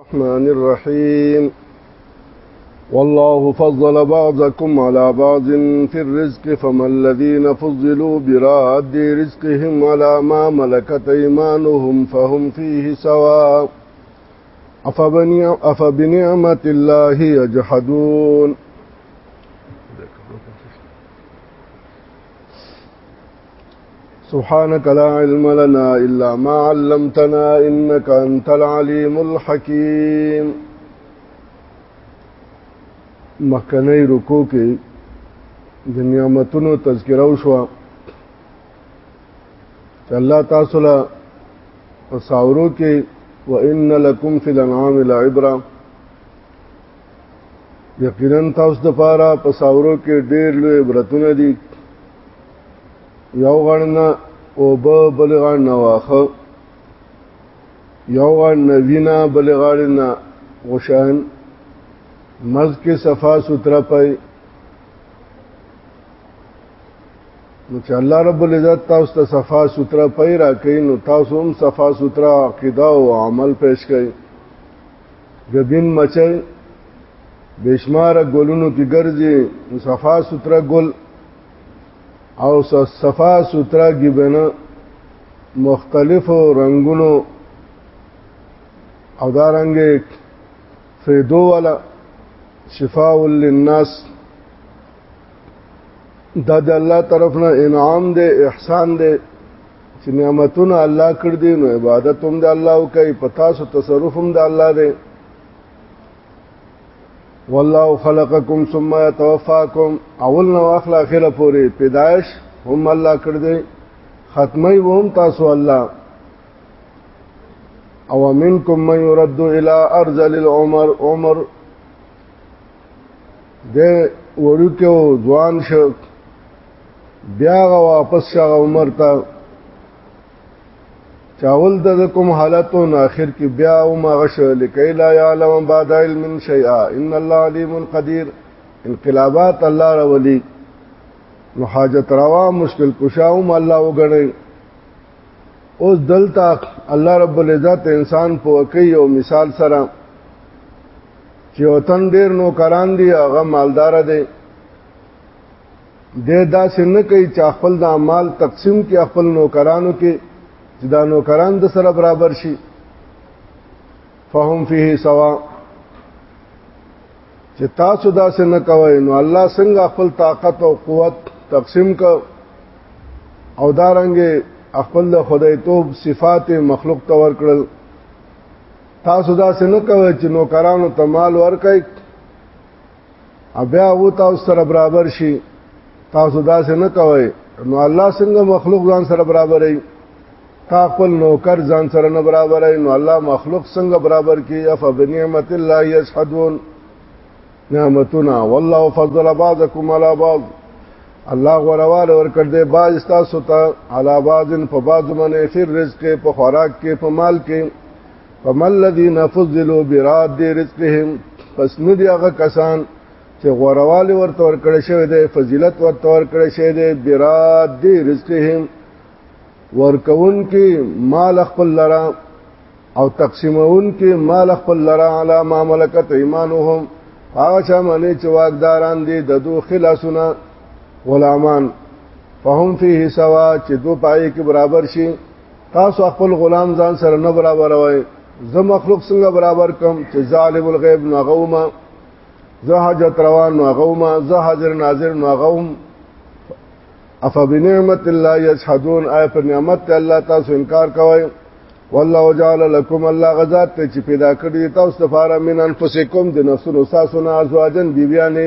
الرحمن الرحيم والله فضل بعضكم على بعض في الرزق فما الذين فضلوا براد رزقهم على ما ملكت ايمانهم فهم فيه سواء أفبنعمة الله يجحدون سبحانك لا علم لنا إلا ما علمتنا إنك أنت العليم الحكيم مخکنی رکو کې د نعمتونو تذکره وشو چې الله تاسو له ساورو کې وان لکم فی الانعام لعبرا یقینا تاسو د پاره په ساورو کې ډېر لوی عبرتونه دي یو غړنه او به بل غړنه واخه یو غړنه وینا بل غړنه غشان مز کې صفا سوتره پي نو چې الله رب العزت تاسو ته صفا سوتره پي راکې نو تاسو هم صفا سوتره عقیده او عمل پېښ کړئ ګګین مچای بشمار ګلونو کې ګرځي صفا سترا ګل او صفا سترا ګبنه مختلفو رنگونو او دا رنګ فیدو والا شفاء للناس دا د الله طرف نه انعام دی احسان دی چې نعمتونه الله کړ دي نو عبادت هم د الله او کوي پتا سو تصرف هم د الله دی والله خلقکم ثم يتوفاکم اول نو اخر اخره پوری پیدائش هم الله کړ دي ختمي هم تاسو الله او منکم من يرد الى ارذل العمر عمر د وړو کې ځوان شو بیا غ واپس شغه عمر ته چاول د کوم حالتو نه اخر کې بیا او ما غش لکي لا يعلم بعد علم شيئا ان الله عليم قدير انقلابات الله راولي نو حاجت روا مشکل کشاوم الله وګڼي اوس دلته الله رب العزت انسان په وکی او مثال سره چې وطن ډیر نو کران دي هغه مالدار دي د داسې نه کوي چې خپل د اعمال تقسیم کې خپل نوکرانو کې چې دا نوکران د سره برابر شي فهم فيه سوا چې تاسو داسې نه کوئ نو الله څنګه خپل طاقت او قوت تقسیم کو او دارنګ خپل د خدای توب صفات مخلوق ته ورکړل تاسو داسې نه کوئ چې نوکرانو ته مال ورکړئ بیا و تاسو سره برابر شي تاسو داسې نه کوئ نو الله څنګه مخلوق ځان سره برابرې تا خپل نوکر ځان سره نه برابرې نو الله مخلوق څنګه برابر کی اف بنعمت الله یسحدون نعمتنا والله فضل بعضکم علی بعض الله غروال ور کړ دې باز تاسو ته علی بعضن په بعض منه فر رزق په خوراک کې په مال کې فما الذين فضلوا براد رزقهم پس نو دی هغه کسان چې غورواله ورته ورکړی شوی دی فضیلت ورته ورکړی شوی دی براد رزقهم ورکون کې مال خپل لرا او تقسیمون کې مال خپل لرا علی ما ملکت ایمانهم هغه چا باندې چې واقداران دي د دوه خلاصونه غلامان فهم فيه سوا چې دو پای کې برابر شي تاسو خپل غلام ځان سره نه برابر وای زه مخلوق څنګه برابر کوم چې ظالم الغیب نو غوما زه حاجت روان نو غوما زه حاضر ناظر نو غوم اف بنعمت الله یشهدون آی پر نعمت الله تاسو انکار کوئ والله جعل لكم الله غزاد ته چې پیدا کړی تاسو لپاره من انفسکم د نفسونو تاسو نه ازواجن بیبیانه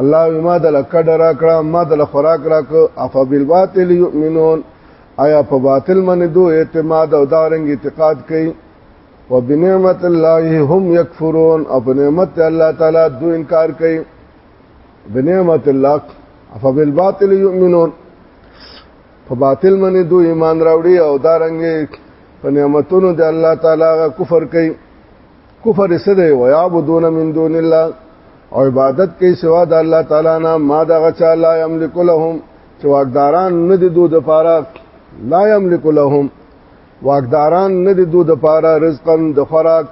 الله ما د لکډ را کړه ما د خوراک را کړه اف بالباطل یؤمنون آیا په باطل باندې دوه اعتماد او دارنګ اعتقاد کوي وبنعمت الله هم یکفرون او په نعمت الله تعالی دو انکار کوي بنعمت الله اف بالباطل یؤمنون په باطل باندې دوه ایمان راوړي او دارنګ په نعمتونو د الله تعالی کفر کوي کفر څه دی و یعبدون من دون الله او عبادت کوي سوا د الله تعالی نه ما دغه چا لا یملک لهم چې واقداران نه دي دوه د پاره لا یملک لهم واقداران نه دي دوه د پاره رزقا د خوراک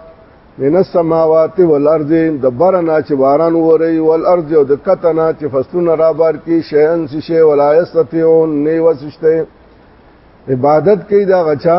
من السماوات والارض د برنا چې باران وری والارض او د کتنا چې فصلونه را بار کی شیان شی ولا یستطيعون نه وسشته عبادت کوي دا غچا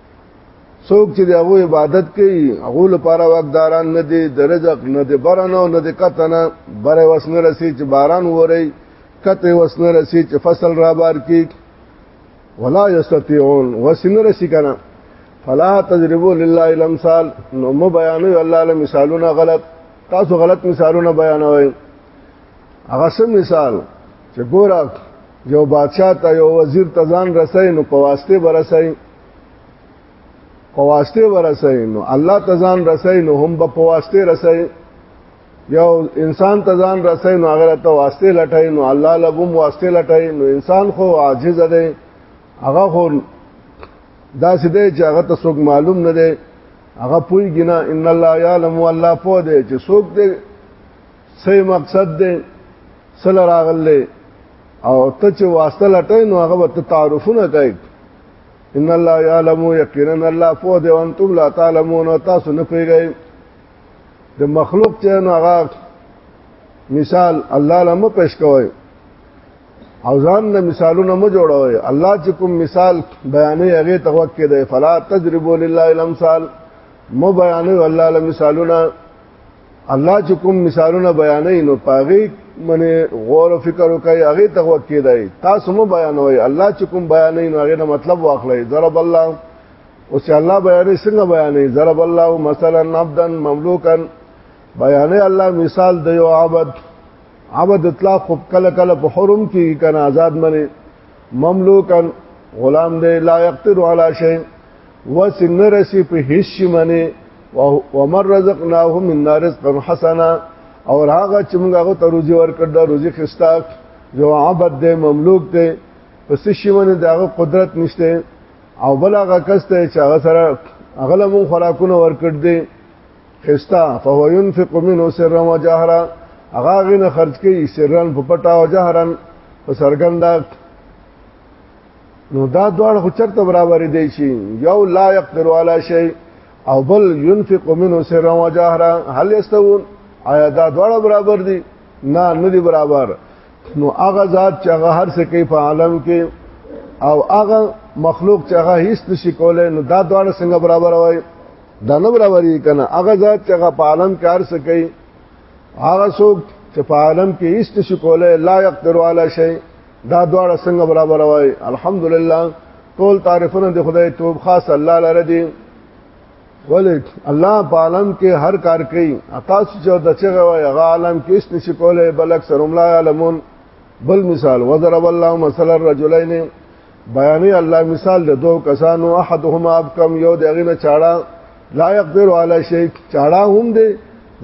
څوک چې دغه عبادت کوي هغه لپاره واقداران نه دي د رزق نه دي برنو نه دي کتنه بره وسنه رسی چې باران ووري کته وسنه رسی چې فصل را بار کی ولا یستطيعون وسنه رسی کنه فلا تجربوا لله الامثال نو مو بیانوي الله له مثالونه غلط تاسو غلط مثالونه بیانوي هغه سم مثال چې ګوره یو بادشاہ ته یو وزیر ته ځان رسای نو په واسطه برسای په واسطه ورسای نو الله ته ځان رسای نو هم په واسطه رسای یو انسان ته ځان رسای نو هغه ته واسطه لټای نو الله لبم واسطه لټای نو انسان خو عاجز دی هغه خو دا سده چې هغه ته څوک معلوم نه دی هغه پوی ګنا ان الله یعلم والله پوه دی چې څوک دی سه مقصد دې سل راغلې او ته چې واسطه لټې نو هغه به تعارفونه کوي ان الله يعلم يقينا الله فوه دې انتم لا تعلمون تاسو نه پیږئ د مخلوق چې نو هغه مثال الله لمه پېښ کوي او ځان نه مثالونه مو جوړوي الله چې کوم مثال بیانې هغه توقع کې دی فلا تجربوا لله الامثال مو بیانې الله له مثالونه الله چې کوم مثالونه بیانې نو پاغي منه غور او فکر وکړي هغه ته وکیدای تاسو مو بیانوي الله چې کوم بیانې نو هغه مطلب واخلې ضرب الله او چې الله بیانې څنګه بیانې ضرب الله مثلا عبدا مملوکا بیانې الله مثال د یو عبد عبد اطلاق خو کله کله په حرم کې کنه آزاد منه مملوکا غلام دی لا یقتر علی شیء وس نه رسی په هیڅ شي باندې ومر رزقناه من رزقا حسنا او هغه چې موږ هغه ته روزي ورکړ دا روزي خستا جو عبد دې مملوک دې پس شي باندې داغه قدرت نشته او بل هغه کس ته چې هغه سره هغه له موږ خوراکونه ورکړ دې خستا فهو ينفق منه سرا وجهرا هغه غنه خرج کوي سرا په پټا او جهرا په سرګنده نو دا دواړه خو چرته برابر دي شي یو لا يقدر على شيء او بل ينفق منه سرا وجهرا هل يستوون آیا دا دواړه برابر دي نه نه دي برابر نو هغه ذات چې هغه هر څه کوي په عالم کې او هغه مخلوق چې هغه هیڅ نشي کولای نو دا دواړه څنګه برابر وای دا نه برابر دي کنه هغه ذات چې هغه په عالم کې هر څه کوي هغه څوک چې په عالم کې هیڅ نشي کولای لا يقدر على شيء دا دواړه څنګه برابر وای الحمدلله ټول تعریفونه د خدای توب خاص الله لره دي ولې الله په عالم کې هر کار کوي عطا چې د چغه وای هغه عالم کې هیڅ نشي کولای بل اکثر هم لا علمون بل مثال وضرب الله مثلا الرجلين بیانې الله مثال د دوه کسانو احدهما ابکم یو دغه نه چاړه لا يقدر على شيء چاړه هم دي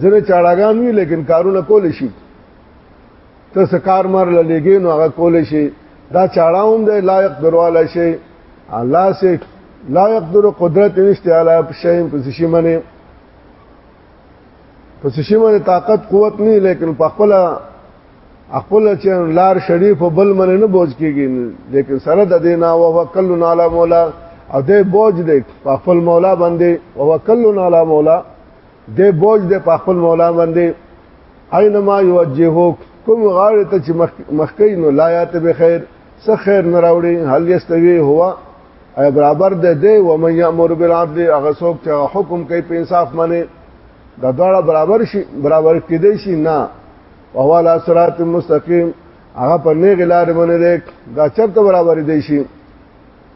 ځنه چاړهګان وي لیکن کارونه کول شي ته سکار مر لګي نو هغه کول شي دا چاړاوم دی لا يقدر ولا شي الله سي لا يقدر قدرت نشته علی شي په شي منه په شي منه طاقت قوت نه لیکن په خپل خپل چې لار شریف بل منه نه بوج کیږي لیکن سره د دینا او وکل علی مولا او دې بوج دې په خپل مولا باندې او وکل علی مولا د بوج د په خپل مولا باندې اينما يوجهو کوم غاړه ته چې مخکې نو لا یات به خیر څه خیر نه راوړي هل یستوي هوا اي برابر ده دی و من يامر بالعدل هغه څوک چې حکم کوي په انصاف باندې دا دواړه برابر شي برابر کېدې شي نه او علی صراط مستقیم هغه په نیغ لار باندې دا چرته برابر دي شي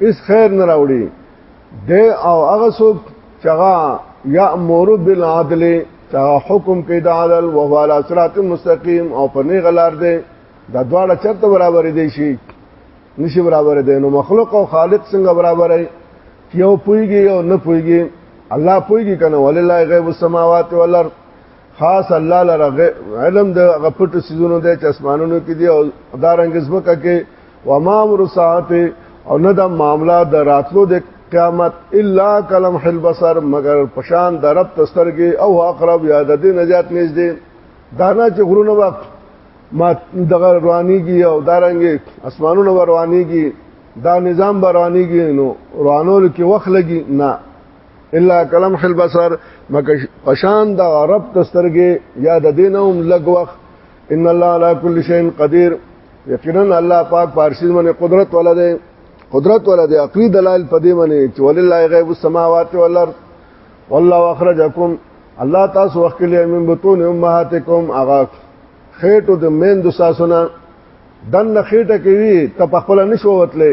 اس خیر نه راوړي د او هغه څوک چې هغه یامر بالعدل چې حکم کوي د عدل او هو علی صراط مستقیم او په نه غلار دی دا دواړه چرته برابر دي شي نشي برابر دي نو مخلوق او خالق څنګه برابر دی یو پویږي او نه پویږي الله پویږي کنه ولله غیب السماوات والارض خاص الله لره علم د غپټ سيزونو د چسمانونو کې دي او دارنګ زمکه کې وما امر ساعت او نه د معاملہ د راتلو د قیامت الا کلم حل بصر مگر پشان د رب تسترګي او اقرب یا د دې نجات نږدې دانا چې غرونه وخت ما دغه روانيږي او دارنګ اسمانونو روانيږي دا نظام روانيږي نو روانول کې وخت لګي نه الا کلم حل بصر مکه پشان د عرب تسترګې یا د دینهم لګ وخت ان الله علی کل شیء قدیر یقینا الله پاک پارسی باندې قدرت ولده قدرت ولده عقلی دلایل پدې باندې چې ولله غیب السماوات والارض والله اخرجکم الله تاسو وخت کې من بطون امهاتکم اغا خېټو د مین د ساسونه دن خېټه کې وی ته په خپل نشو وتلې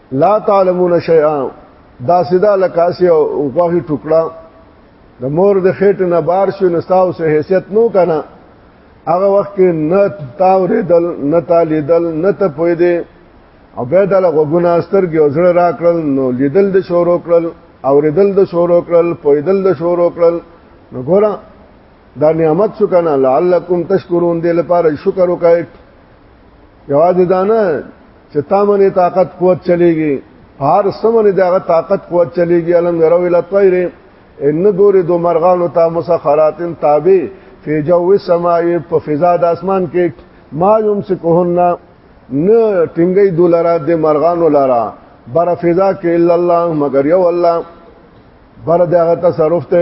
لا تعلمون شیئا دا سیدا لکاسی او غوغی ټوکړه د مور د خېټه نه بار شو نو تاسو سه حیثیت نو کنه هغه وخت کې نه تاوریدل نه تالیدل نه ته پوی دی او به د غوګنا سترګې او زړه را کړل نو لیدل د شورو کړل اوریدل د شورو کړل پویدل د شورو کړل نو ګوره دا نعمت شو کنه لعلکم تشکرون دې لپاره شکر وکړئ یوازې دا نه چې تا منې طاقت قوت چلیږي هر سمنه دغه طاقت قوت چلیږي علم غره ویل طیر ان ګوري دو مرغانو تا مسخراتن تابع فی جو السماء په فضا د اسمان کې ما یمسکهن نه ټینګي دولارا د مرغانو لارا بر فضا کې الا الله مگر یو الله بر دغه تصرف ته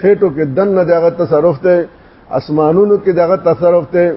خېټو کې دن دغه تصرف ته اسمانونو کې دغه تصرف ته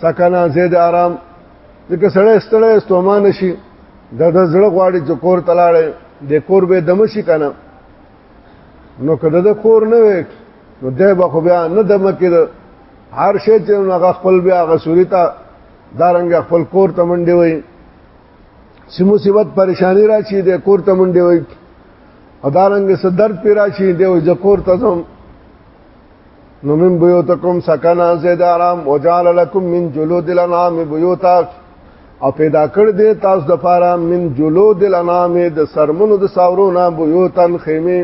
سکنا زید آرام ځکه سړی ستړی استومان شي د د زړه غواړي چې کور تلاړې د کور به دم شي کنه نو کده د کور نه وي نو ده به خو بیا نه دم کېد هر شی چې هغه خپل بیا هغه سوري ته دارنګ خپل کور ته منډي وي چې مصیبت پریشانی راشي د کور ته منډي وي او دارنګ صدر پیرا شي د کور ته ځم نو من بیوتکم سکنا زید آرام وجعل لكم من جلود الانعام بیوتا او پیدا کړ دې تاسو د پاره من جلود الانعام د سرمنو د ساورونو بیوتن خیمه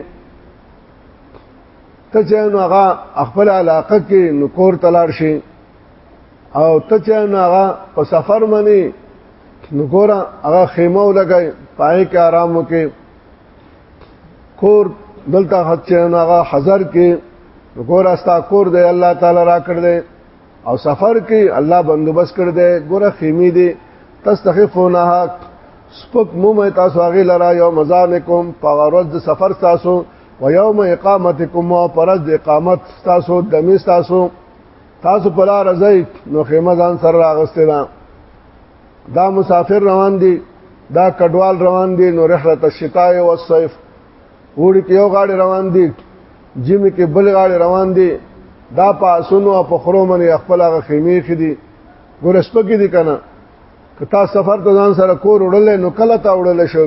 ته چې نو هغه خپل علاقه کې نو کور تلار شي او ته چې نو هغه په سفر منی نو ګوره هغه خیمه ولګي پای کې آرام وکي کور دلته حد چې هغه حضر کې ګور استا کور دی الله تعالی را کړ دی او سفر کې الله بندوبست کړ دی ګوره خیمه دی تستخفونها سپک مومه تاسو هغه لرا یو مزانکم په ورځ د سفر تاسو و یوم اقامتکم او پرز د اقامت تاسو د می تاسو تاسو پر راځي نو خیمه ځان سره راغسته دا مسافر روان دي دا کډوال روان دي نو رحلت الشتاء والصيف وړي کې یو غاړي روان دي جیم کې بل غاړي روان دي دا پاسونو او پخرو منې خپل هغه خیمه خدي ګورسپکې دي کنه که تا سفر ته ځان سره کور وړل نو کله تا وړل شو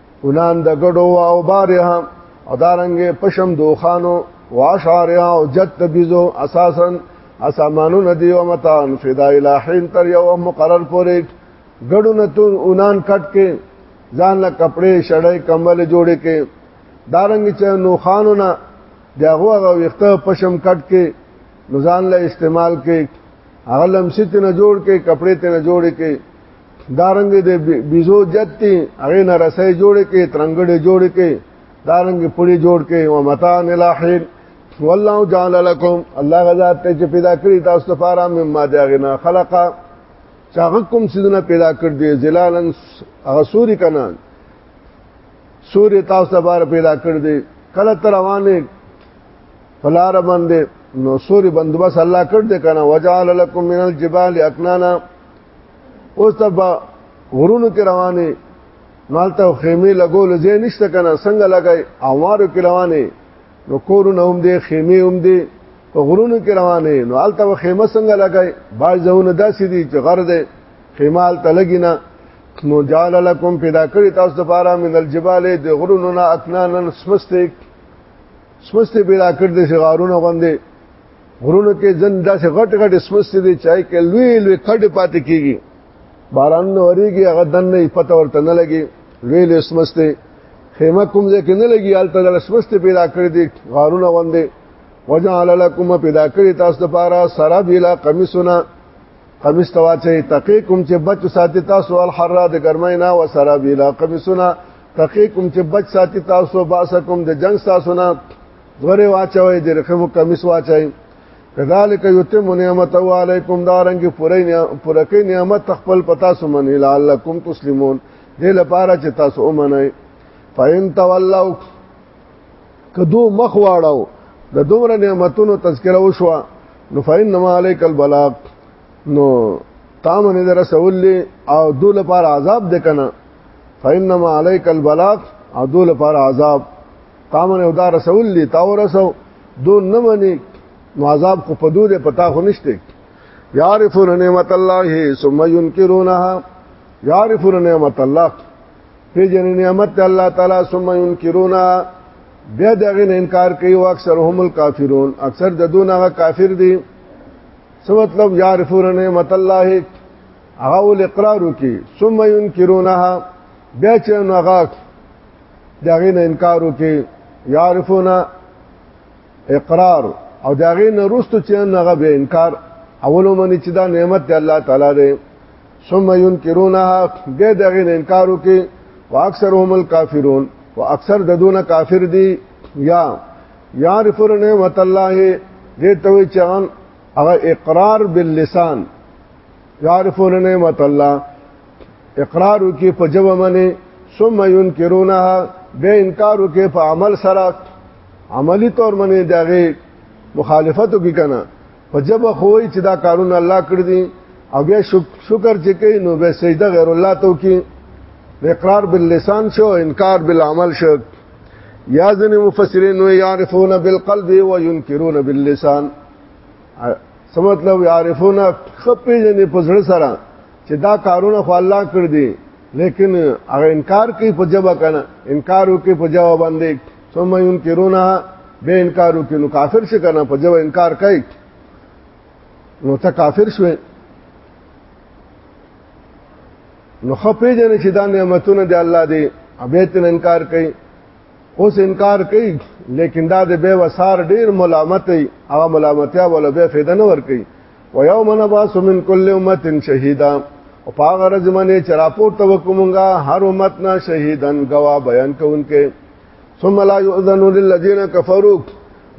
ولان د ګډو او بارها او دارنګ پشم دوخانو واشارها او جت بيزو اساسا اسمانو ندی او متان فدا الہین تر یو مقرر پورې ګډو نتون اونان کټ کې ځان له کپڑے شړې کمبل جوړې کې دارنګ چې نو خانو نه دغه هغه وخته پشم کټ کې نزان له استعمال کې هغه لمسیت نه جوړ کې کپڑے ته نه جوړ کې دارنګ د بيزو جت تی هغه نه رسې جوړ کې ترنګړې جوړ کې دارنګ پړي جوړ کې او متان الاحین والله جعل لكم الله غزاد ته چې پیدا کړی تاسو لپاره مما داغنا خلقا چاغه کوم سيزونه پیدا کړ دي زلالن هغه سوري کنا سوري تاسو لپاره پیدا کړ دي کله تر روانه فلار باندې نو سوري بندوبس الله کړ دې کنه وجعل لكم من الجبال اكنانا اوس ته په غرونو کې روانه مالته خیمه لګول ځای نشته کنه څنګه لګای اوارو کې روانه نو کورونه هم دي خیمه هم دي په غرونو کې روانه نو الته خیمه څنګه لګای باج ځونه داسې دي چې غر ده خیمه الته لګی نه نو جعل لكم پیدا کړی تاسو لپاره من الجبال د غرونو نه اکنان سمسته سمسته پیدا کړ دي چې غارونه غوندي غرونو کې ځن داسې غټ غټ اسمسته دي چای کې لوی لوی کډ پاتې کیږي باران نه وریږي هغه دنه پته ورته نه لګي لوی لوی اسمسته خیمه کوم ځای کې نه لګي حالت د اسمسته پیدا کړی دي غارونه وندې وجعل لكم پیدا کړی تاسو لپاره سراب الا قمیصنا قمیص تواچې تقیکم چې بچ ساتي تاسو الحرا د ګرمینا و سراب الا قمیصنا تقیکم چې بچ ساتي تاسو باسکم د جنگ تاسو نه دوره واچوي د رقم کمیس واچي کذالک یتم نعمت علیکم دارنګ پوره پوره کې نعمت خپل پتا سمن لعلکم تسلمون دې لپاره چې تاسو ومنئ فین تولوا کدو مخ واړو د دومره نعمتونو تذکره وشو نو فینما علیک البلاغ نو تام نه در رسول او دو لپاره عذاب دکنه فینما علیک البلاغ او دو لپاره عذاب تامن او دا رسول لی تا ورسو دو نه منی نو عذاب خو په دوه پتا خو نشته یعرفون نعمت الله ثم ينكرونها یعرفون نعمت الله په جن نعمت الله تعالی ثم ينكرونها بیا دغه انکار کوي او اکثر هم الکافرون اکثر د دونه کافر دي سو مطلب یعرفون نعمت الله هغه اقرار وکي ثم ينكرونها بیا چې نو هغه داغه نه انکار وکي يعرفون اقرار او داغه نه رستو چې هغه به انکار اولو منی چې دا نعمت دی الله تعالی دی ثم ينكرونها به داغه نه انکار وکي واکثرهم الكافرون واکثر ددون کافر دي یا يعرفون نعمت الله دې ته چې هغه اقرار باللسان يعرفون نعمت الله اقرار کې په جواب باندې ثم ينكرونها به انکار کې په عمل سره عملی طور باندې دغه مخالفت وکي کنه په جواب خوې چې دا کارونه الله کړی دي او بیا شکر چې کوي نو به سجده غیر الله تو کې اقرار باللسان شو انکار بالعمل شو یا ځنې مفسرین یعرفون بالقلب وینکرون باللسان څه مطلب عارفونه خپې جنې په زړه سره چې دا کارونه خو الله کړ دي لیکن هغه انکار کوي په جواب کنه انکار وکي په جواب باندې ثم ينكرونها به انکار وکي نو کافر شي کنه په جواب انکار کوي نو ته کافر شوې نو خپې جنې چې دا نعمتونه دی الله دی ابه تن انکار کوي اوس انکار کوي لیکن دا د به وسار ډیر ملامت ای هغه ملامتیا ولا به فایده نه ور کوي و یوم نباس من کل امه شهیدا او پاغه رز منه چې راپورته وکومږه هر امت نه شهیدن گوا بیان کوونکې ثم لا یؤذن للذین کفروا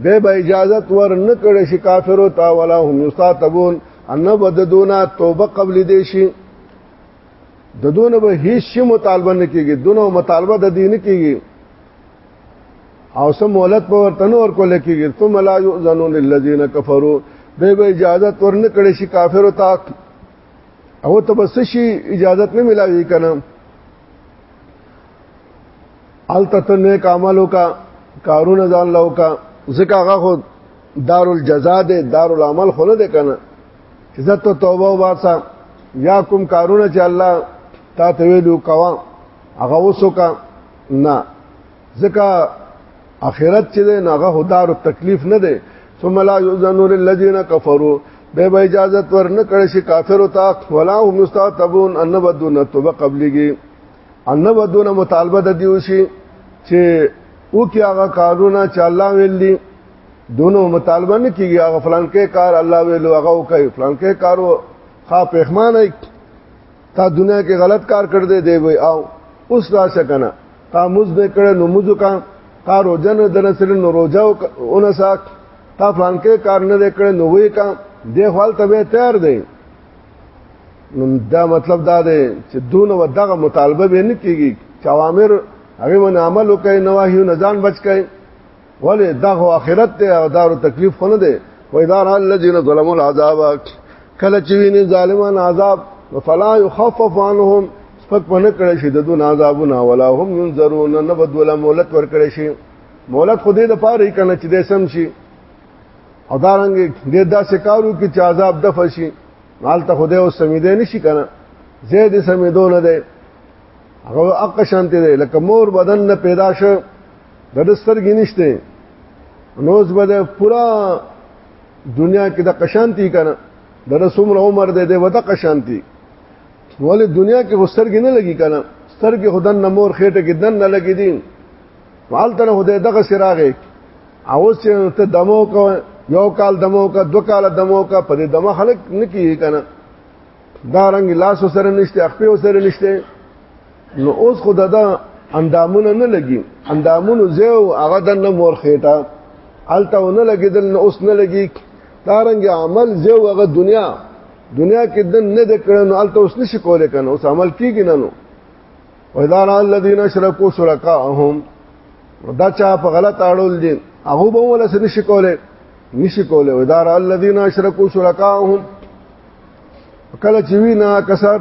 به به اجازه ور نه کړي شي کافرو تا ولا هم یستاتبون ان بددونا توبه قبل دې شي د دونه به هیڅ شي مطالبه نه کیږي دونه مطالبه د دین کیږي او سم مولت په ورته نور کول کیږي ثم لا یؤذنون للذین کفروا به به اجازه ورنه کړي شي کافر او تا او ته بس شي اجازه نه ملاوي کنه التت نیک عملو کا کارونه ځان لو کا ځکه هغه خو دار الجزاء ده دار العمل خو نه ده کنه عزت او توبه واسه یا کوم کارونه چې الله تا ته ویلو کوا هغه وسو کا نه ځکه اخرت چې نه هغه هدار او تکلیف نه ده ثم لا یؤذن للذین کفروا به به اجازه ورنه کړی شي کافر او تا ولا هم مستعتبون ان بدون توبه قبلږي ان بدون مطالبه د دیوسی چې او کې هغه کارونه چې الله ویل دي دونو مطالبه نه کیږي هغه فلان کې کار الله ویلو هغه کوي فلان کې کار خا پېخمان ای تا دنیا کې غلط کار کړ دې دی وي او اوس راشه کنه تا موز به کړه نو موز کا تا روزنه د نسل نو روزه او نه ساک تا فلان کې کار نه کړه نو وې کا دې حال ته به تیار دی نو دا مطلب دا دی چې دون و دغه مطالبه به نه کیږي چې اوامر هغه من عمل وکړي نواهی نه ځان بچ کړي ولې دا خو آخرت ته او دارو تکلیف خو نه دی وای دار الذين ظلموا العذاب کله چې ویني ظالمان عذاب فلا يخفف عنهم سپک پنه کړی شي د دون عذابونه ولا هم ينذرون نه بدوله مولت ور کړی شي مولت خو دې د پاره یې کنه چې دې سم شي او دارنګ دې داسې کارو کې چې عذاب د فشي مال ته خدای او سمیدې نشي کنه زید سمیدو نه دی هغه اقشانته دی لکه مور بدن نه پیدا شو د سترګې نشته نوز به د پورا دنیا کې د قشانتی کنه د رسوم عمر دې د وته قشانتی ولې دنیا کې وسترګې نه لګي کنه سترګې خدن نمور خېټه کې دن نه لګي دي والته نه خدای دغه سراغه اوس چې ته دمو کو یو کال دمو کا دو کال دمو کا په دې دمه خلک نکی کنه دا رنگ لاس سره نشته اخپې سره نشته نو اوس خو دا اندامونه نه لګي اندامونو زیو هغه د نه مور خېټه الته نه لګیدل نه اوس نه لګي دارنګ عمل زیو هغه دنیا دنیا کې د نه د کړنو الته اوس نشي کولای کنه اوس عمل کیږي نه نو واذا را الذين اشركوا شركاءهم دا چا په غلط اړول دي هغه به ولا سن شي کولای نشي کولای واذا را الذين اشركوا شركاءهم کله چې وینا کسب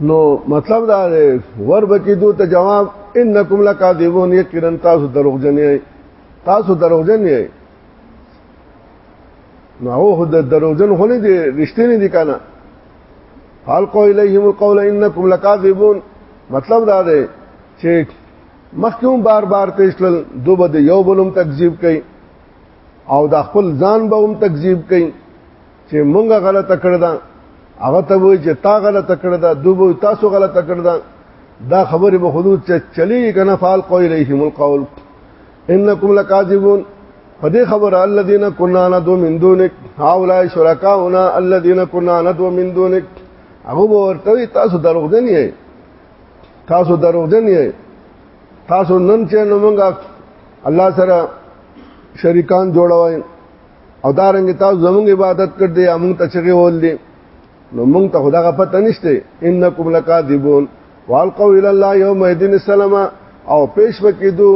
نو مطلب دا دی ور بکی دو ته جواب انکم لکاذبون یقینا تاسو دروغجن یې تاسو دروغجن یې نو هو د دروغجن خو نه دي رښتینی دي کنه حلقو الیهم القول انکم لکاذبون مطلب دا دی چې مخکوم بار بار تشل دو بده یو بلم تکذیب کوي او دا خپل ځان به هم تکذیب کوي چې مونږه غلطه کړې ده هغه ته وایي چې تا غلطه کړې ده دوی تاسو غلطه کړې ده دا خبره به حدود چې چلی کنه فال قوی الیهم القول انکم لکاذبون فدې خبر الذين كنا ندو من دونك هؤلاء شركاؤنا الذين كنا ندو من دونك هغه ورته تاسو دروغجن یې تاسو دروغجن یې تاسو نن چې نو موږ الله سره شریکان جوړوي او دا رنګ تاسو زمونږ عبادت کړ دې موږ ته چغه ول دي نو موږ ته خدغه پته نشته انکم لکاذبون والقوا الى الله يوم الدين السلام او پیش وکیدو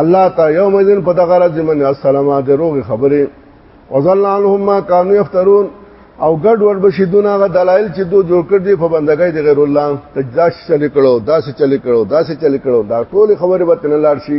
الله تا یوم الدين په دغه ورځ من السلام د روغ خبره وظل عنهم ما كانوا يفترون او ګډ وډ بشیدونه غ دلایل چې دوی جوړ کړ دي په بندګۍ د غیر الله تجداش چلی کړو داسې چلی کړو داسې چلی کړو دا ټول خبره به تن لاړ شي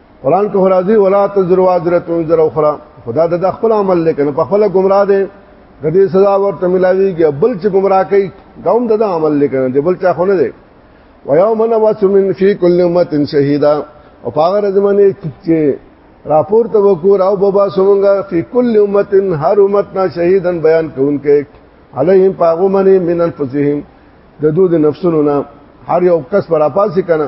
قران کې راځي ولا تزر وازره وزر اخرى خدا د خپل عمل لیکن په خپل گمراه دي د دې سزا ورته ملاويږي بل چې گمراه کوي داوم د عمل لیکن دی بل چا خونه دی ويوم نبعث من في كل امه شهيدا او هغه زمانه چې راپور ته وکور او بابا سمونګه فی کل امه هر امت نا شهیدن بیان کوونکې علیهم پاغمنه من انفسهم د دوی د نفسونو نه هر یو کس پر اپاسې کنه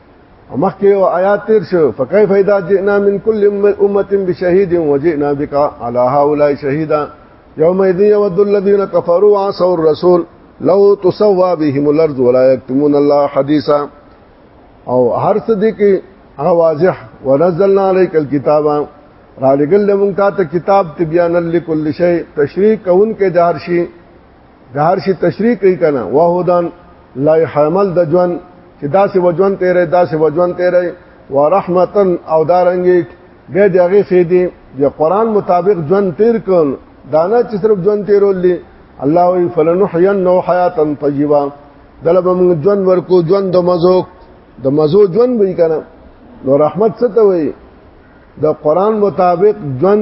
مخکې او آیات تیر شو فكيف اذا جئنا من كل امه بشهيد وجئنا بك على هؤلاء شهيدا يومئذ يود الذين كفروا وعصوا الرسول لو تسوا بهم الارض ولا يكتمون الله حديثا او هر صدیق هغه واضح ونزلنا عليك الكتاب را لګل لمون تا ته کتاب تبیان لکل شی تشریح کون کې دار شي د هر شي تشریح کوي کنه وهدان لا حمل د جون چې داسې وجون تیرې داسې وجون تیرې ورحمتن او دارنګي به دغه فیدی د قران مطابق جون تیر کړ دانا چې صرف جون تیرول دي الله وی فلنحین نو حیاتا طیبا دلب موږ جون ورکو جون د مزو د مزو جون به کنه نو رحمت څه ته وی د قران مطابق جون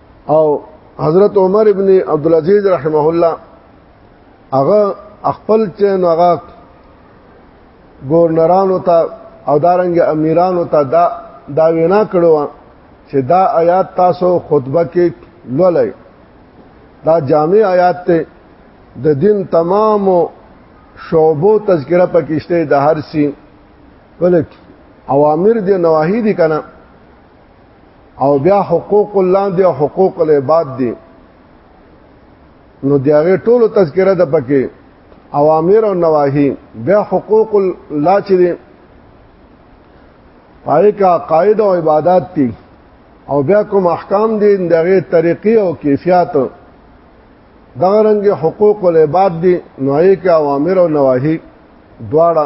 او حضرت عمر ابن عبد العزيز رحمه الله هغه خپل چې نوغه گورنرانو ته او دارنګ امیرانو ته دا دا وینا کړو چې دا آیات تاسو خطبه کې لولئ دا جامع آیات ته د دین تمام شعبو تذکرہ پکشته د هر سی ولک اوامر دی نواهی دی کنه او بیا حقوق الله دی او حقوق العباد دی نو دیغه ټولو تذکره د پکې اوامر او نواهی بیا حقوق الله چې دی پای کا قاعده او عبادت دي او بیا کوم احکام دي دغه طریقې او کیفیت دا رنګ حقوق العباد دي نوعی کا اوامر او نواهی دواړه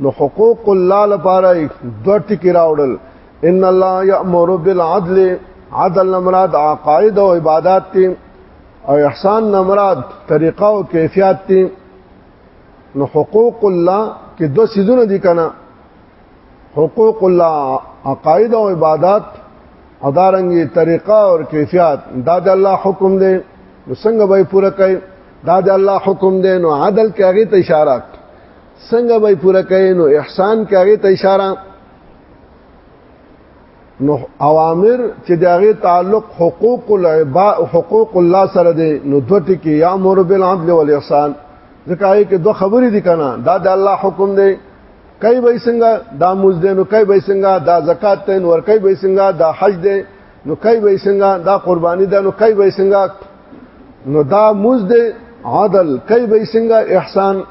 نو حقوق الله لپاره دوه ټکی راوړل ان الله یامر بالعدل عدل مراد عقاید او عبادت تی او احسان مراد طریقه او کیفیت تی نو حقوق الله کې دوه سيزونه دي کنه حقوق الله عقاید او عبادت ادارنګي طریقه او کیفیت دا د الله حکم دی نو څنګه به پوره کوي دا د الله حکم دی نو عدل کې هغه ته اشاره څنګه به پوره کوي نو احسان کوي ته اشاره نو اوامر چې دغه تعلق حقوق العباد حقوق الله سره دي نو دوت کې یا امر بالعدل والاحسان ځکه یې کې دوه خبرې دي کنه دا د الله حکم دی کای به څنګه دا موز دی نو کای به څنګه دا زکات دی نو ور کای به څنګه دا حج دی نو کای به څنګه دا قرباني ده نو کای به څنګه نو دا موز دی عدل کای به څنګه احسان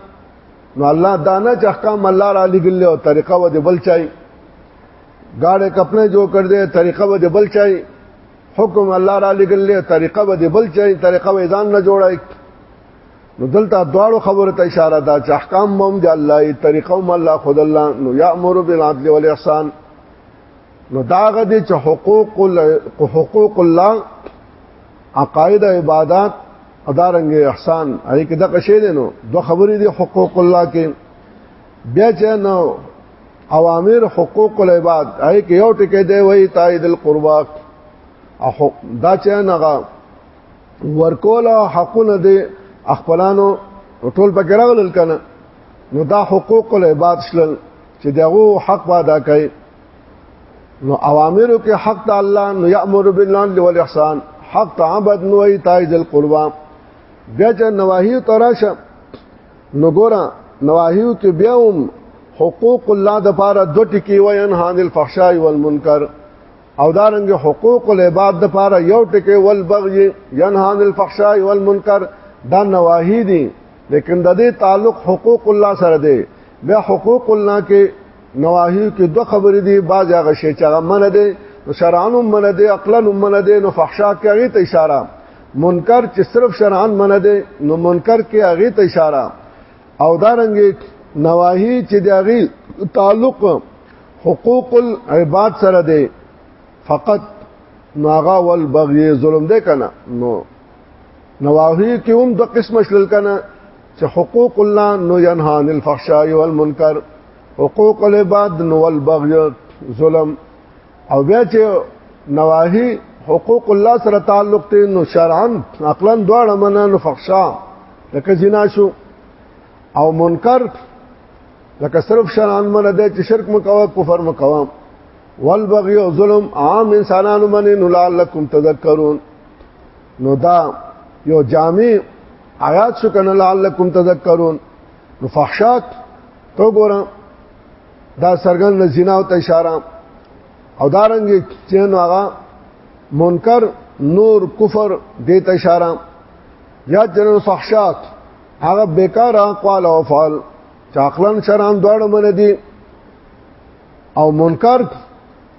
نو الله دانه چې احکام الله را لګل او طریقه و دې بل چای گاڑے کپڑے جو کر دے طریقہ و دے بل چاہی حکم الله را لګل له طریقه به بل چي طریقه به ځان نه جوړای نو دلته دواړو خبره ته اشاره ده چې احکام هم د الله طریقه هم الله خود الله نو یامر بالعدل والاحسان نو داغه دي چې حقوق حقوق الله عقاید عبادت ادارنګ احسان هغه کې دغه شی دی نو دوه خبرې دي حقوق الله کې بیا چې نو اوامر حقوق العباد هغه کې یو ټکی دی وای تایید القربا دا چې نغه ورکول حقونه دي خپلانو ټول پکې راغلل کنه نو دا حقوق العباد شلل چې دغه حق ادا کړي نو اوامرو کې حق ته الله نو یامر بالعدل والاحسان حق ته عبد نو ایتای ذل قربا بیا چې نواهی تراشه نو ګورا نواهیو کې بیا هم حقوق الله د پاره دو ټکی وین هان الفحشاء والمنکر او دارنګ حقوق العباد د پاره یو ټکی ول بغي ينهان الفحشاء والمنکر دا نواهی دي لیکن د دې تعلق حقوق الله سره دی بیا حقوق الله کې نواهی کې دوه خبرې دي باز هغه شی چې هغه منه دي نو شرعاً منه دي عقلاً منه دي نو فحشا کې هغه ته اشاره منکر چې صرف شرعاً منه دي نو منکر کې هغه ته اشاره او دارنګ نواهی چې د هغه تعلق حقوق العباد سره دی فقط ناغا والبغي ظلم دی کنه نو نواهی کې هم د قسم شل کنه چې حقوق الله نو ينها عن الفحشاء والمنکر حقوق العباد نو البغي ظلم او بیا چې نواهی حقوق الله سره تعلق ته نو شرعا عقلا دواړه منه نو فحشا لکه زنا شو او منکر لکه صرف شرعا منه ده چې شرک مکوا کفر مکوا والبغي او ظلم عام انسانانو منه نو لعلکم تذکرون نو دا یو جامع آیات شو کنه لعلکم تذکرون نو فحشات تو ګورم دا سرګن د زنا او اشاره او دارنګ چې نو هغه منکر نور کفر دې ته اشاره یا جنن فحشات هغه بیکار اقوال او افعال چې عقلن شران دواړو من دي او منکر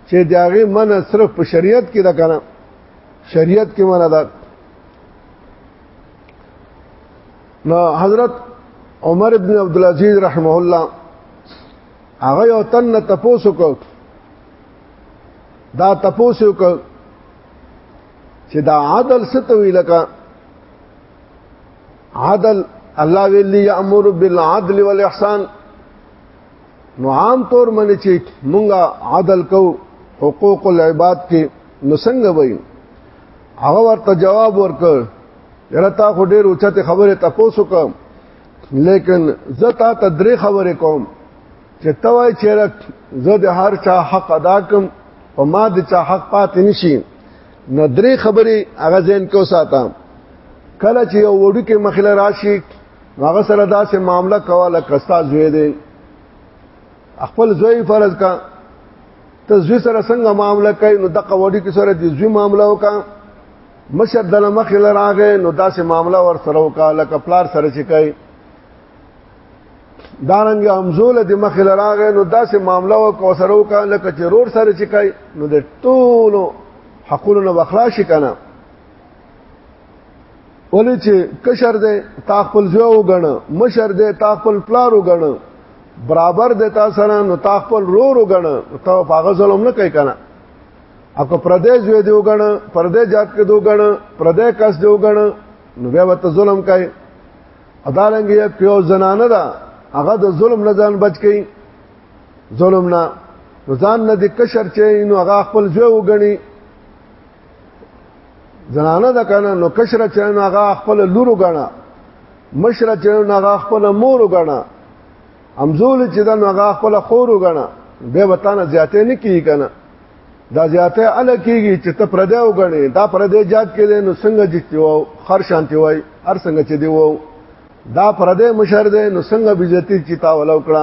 چې داغه من صرف په شریعت کې دا کنه شریعت کې معنا ده نو حضرت عمر ابن عبد العزيز رحمه الله هغه یو تن تپوسو کو دا تپوسو کو چې دا عدل ستوي لکه عدل الله ویلی یامر بالعدل والاحسان نو عام طور منی چې مونږه عدل کو حقوق العباد کې نو څنګه وایو هغه ورته جواب ورکړ یره تا خو ډیر اوچته خبره تاسو کوم لیکن زه تا ته درې خبرې کوم چې توای چې زه د هر چا حق ادا کوم او ما د چا حق پاتې نشي نو درې خبرې هغه ځین کو ساتم کله چې یو وډو کې مخله راشي هغه سره دا سه معاملہ کوله کستا زوی دی خپل زوی فرض کا ته زوی سره څنګه معاملہ کوي نو دغه وړي کې سره دی زوی معاملہ وکا مشر د مخ لراغه نو دا سه معاملہ ور سره وکا لکه پلار سره چې کوي دارنګ همزول د مخ لراغه نو دا سه معاملہ وکا سره وکا لکه چې رور سره چې کوي نو د ټولو حقونو نه بخلا شي کنه ولې چې کشر دې تا خپل زو وګڼ مشر دې تا خپل پلار وګڼ برابر دې تا سره نو تا خپل رور وګڼ ته پاغه ظلم نه کوي کنه اکو پردې زو دې وګڼ پردې جات کې دو وګڼ پردې کس دې وګڼ نو بیا وت ظلم کوي ادارنګ یې پیو زنانه ده هغه د ظلم نه ځان بچ کړي ظلم نه ځان نه د کشر چې نو هغه خپل زو وګڼي زنانه د کنه نو کشره چې نو هغه خپل لور غنا مشره چې نو هغه خپل مور غنا امزول چې دا نو هغه خپل خور غنا به وطن زیاتې نه کیږي کنه دا زیاتې ال کیږي چې ته پردې وګڼې دا پردې جات کې نو څنګه جتي وو خر شانتي وای هر څنګه چې دی وو دا پردې مشر دې نو څنګه بیزتی چې تا ولو کړه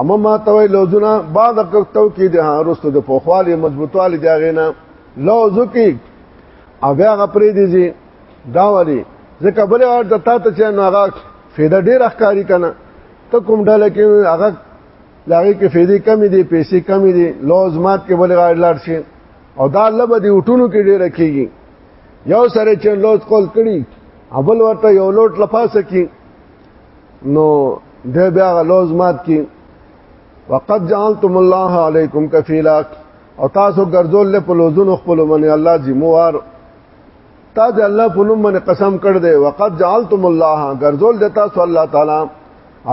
اما ما توي لوزونه بعد کتو کې د هرستو د پوخوالي مضبوطوالي دی غینا لوز کې او بیا غپرې دي زی دا ولي ځکه بل اور د تا ته چې نو هغه فایده ډیر اخکاری کنه ته کوم ډاله کې هغه لاغي کې فایده کم دي پیسې کم دي لوز مات کې بل غاړ لاړ شي او دا لبه دي وټونو کې ډیر کېږي یو سره چې لوز کول کړي اول ورته یو لوټ لپاسه کې نو د بیا غلوز مات کی وقد جعلتم الله علیکم کفیلا او تاسو ګرځول له پلوزونو خپل منی الله ذمہوار تا د الله په نوم باندې قسم کړ دې وقد جعلتم الله ګرځول د تاسو الله تعالی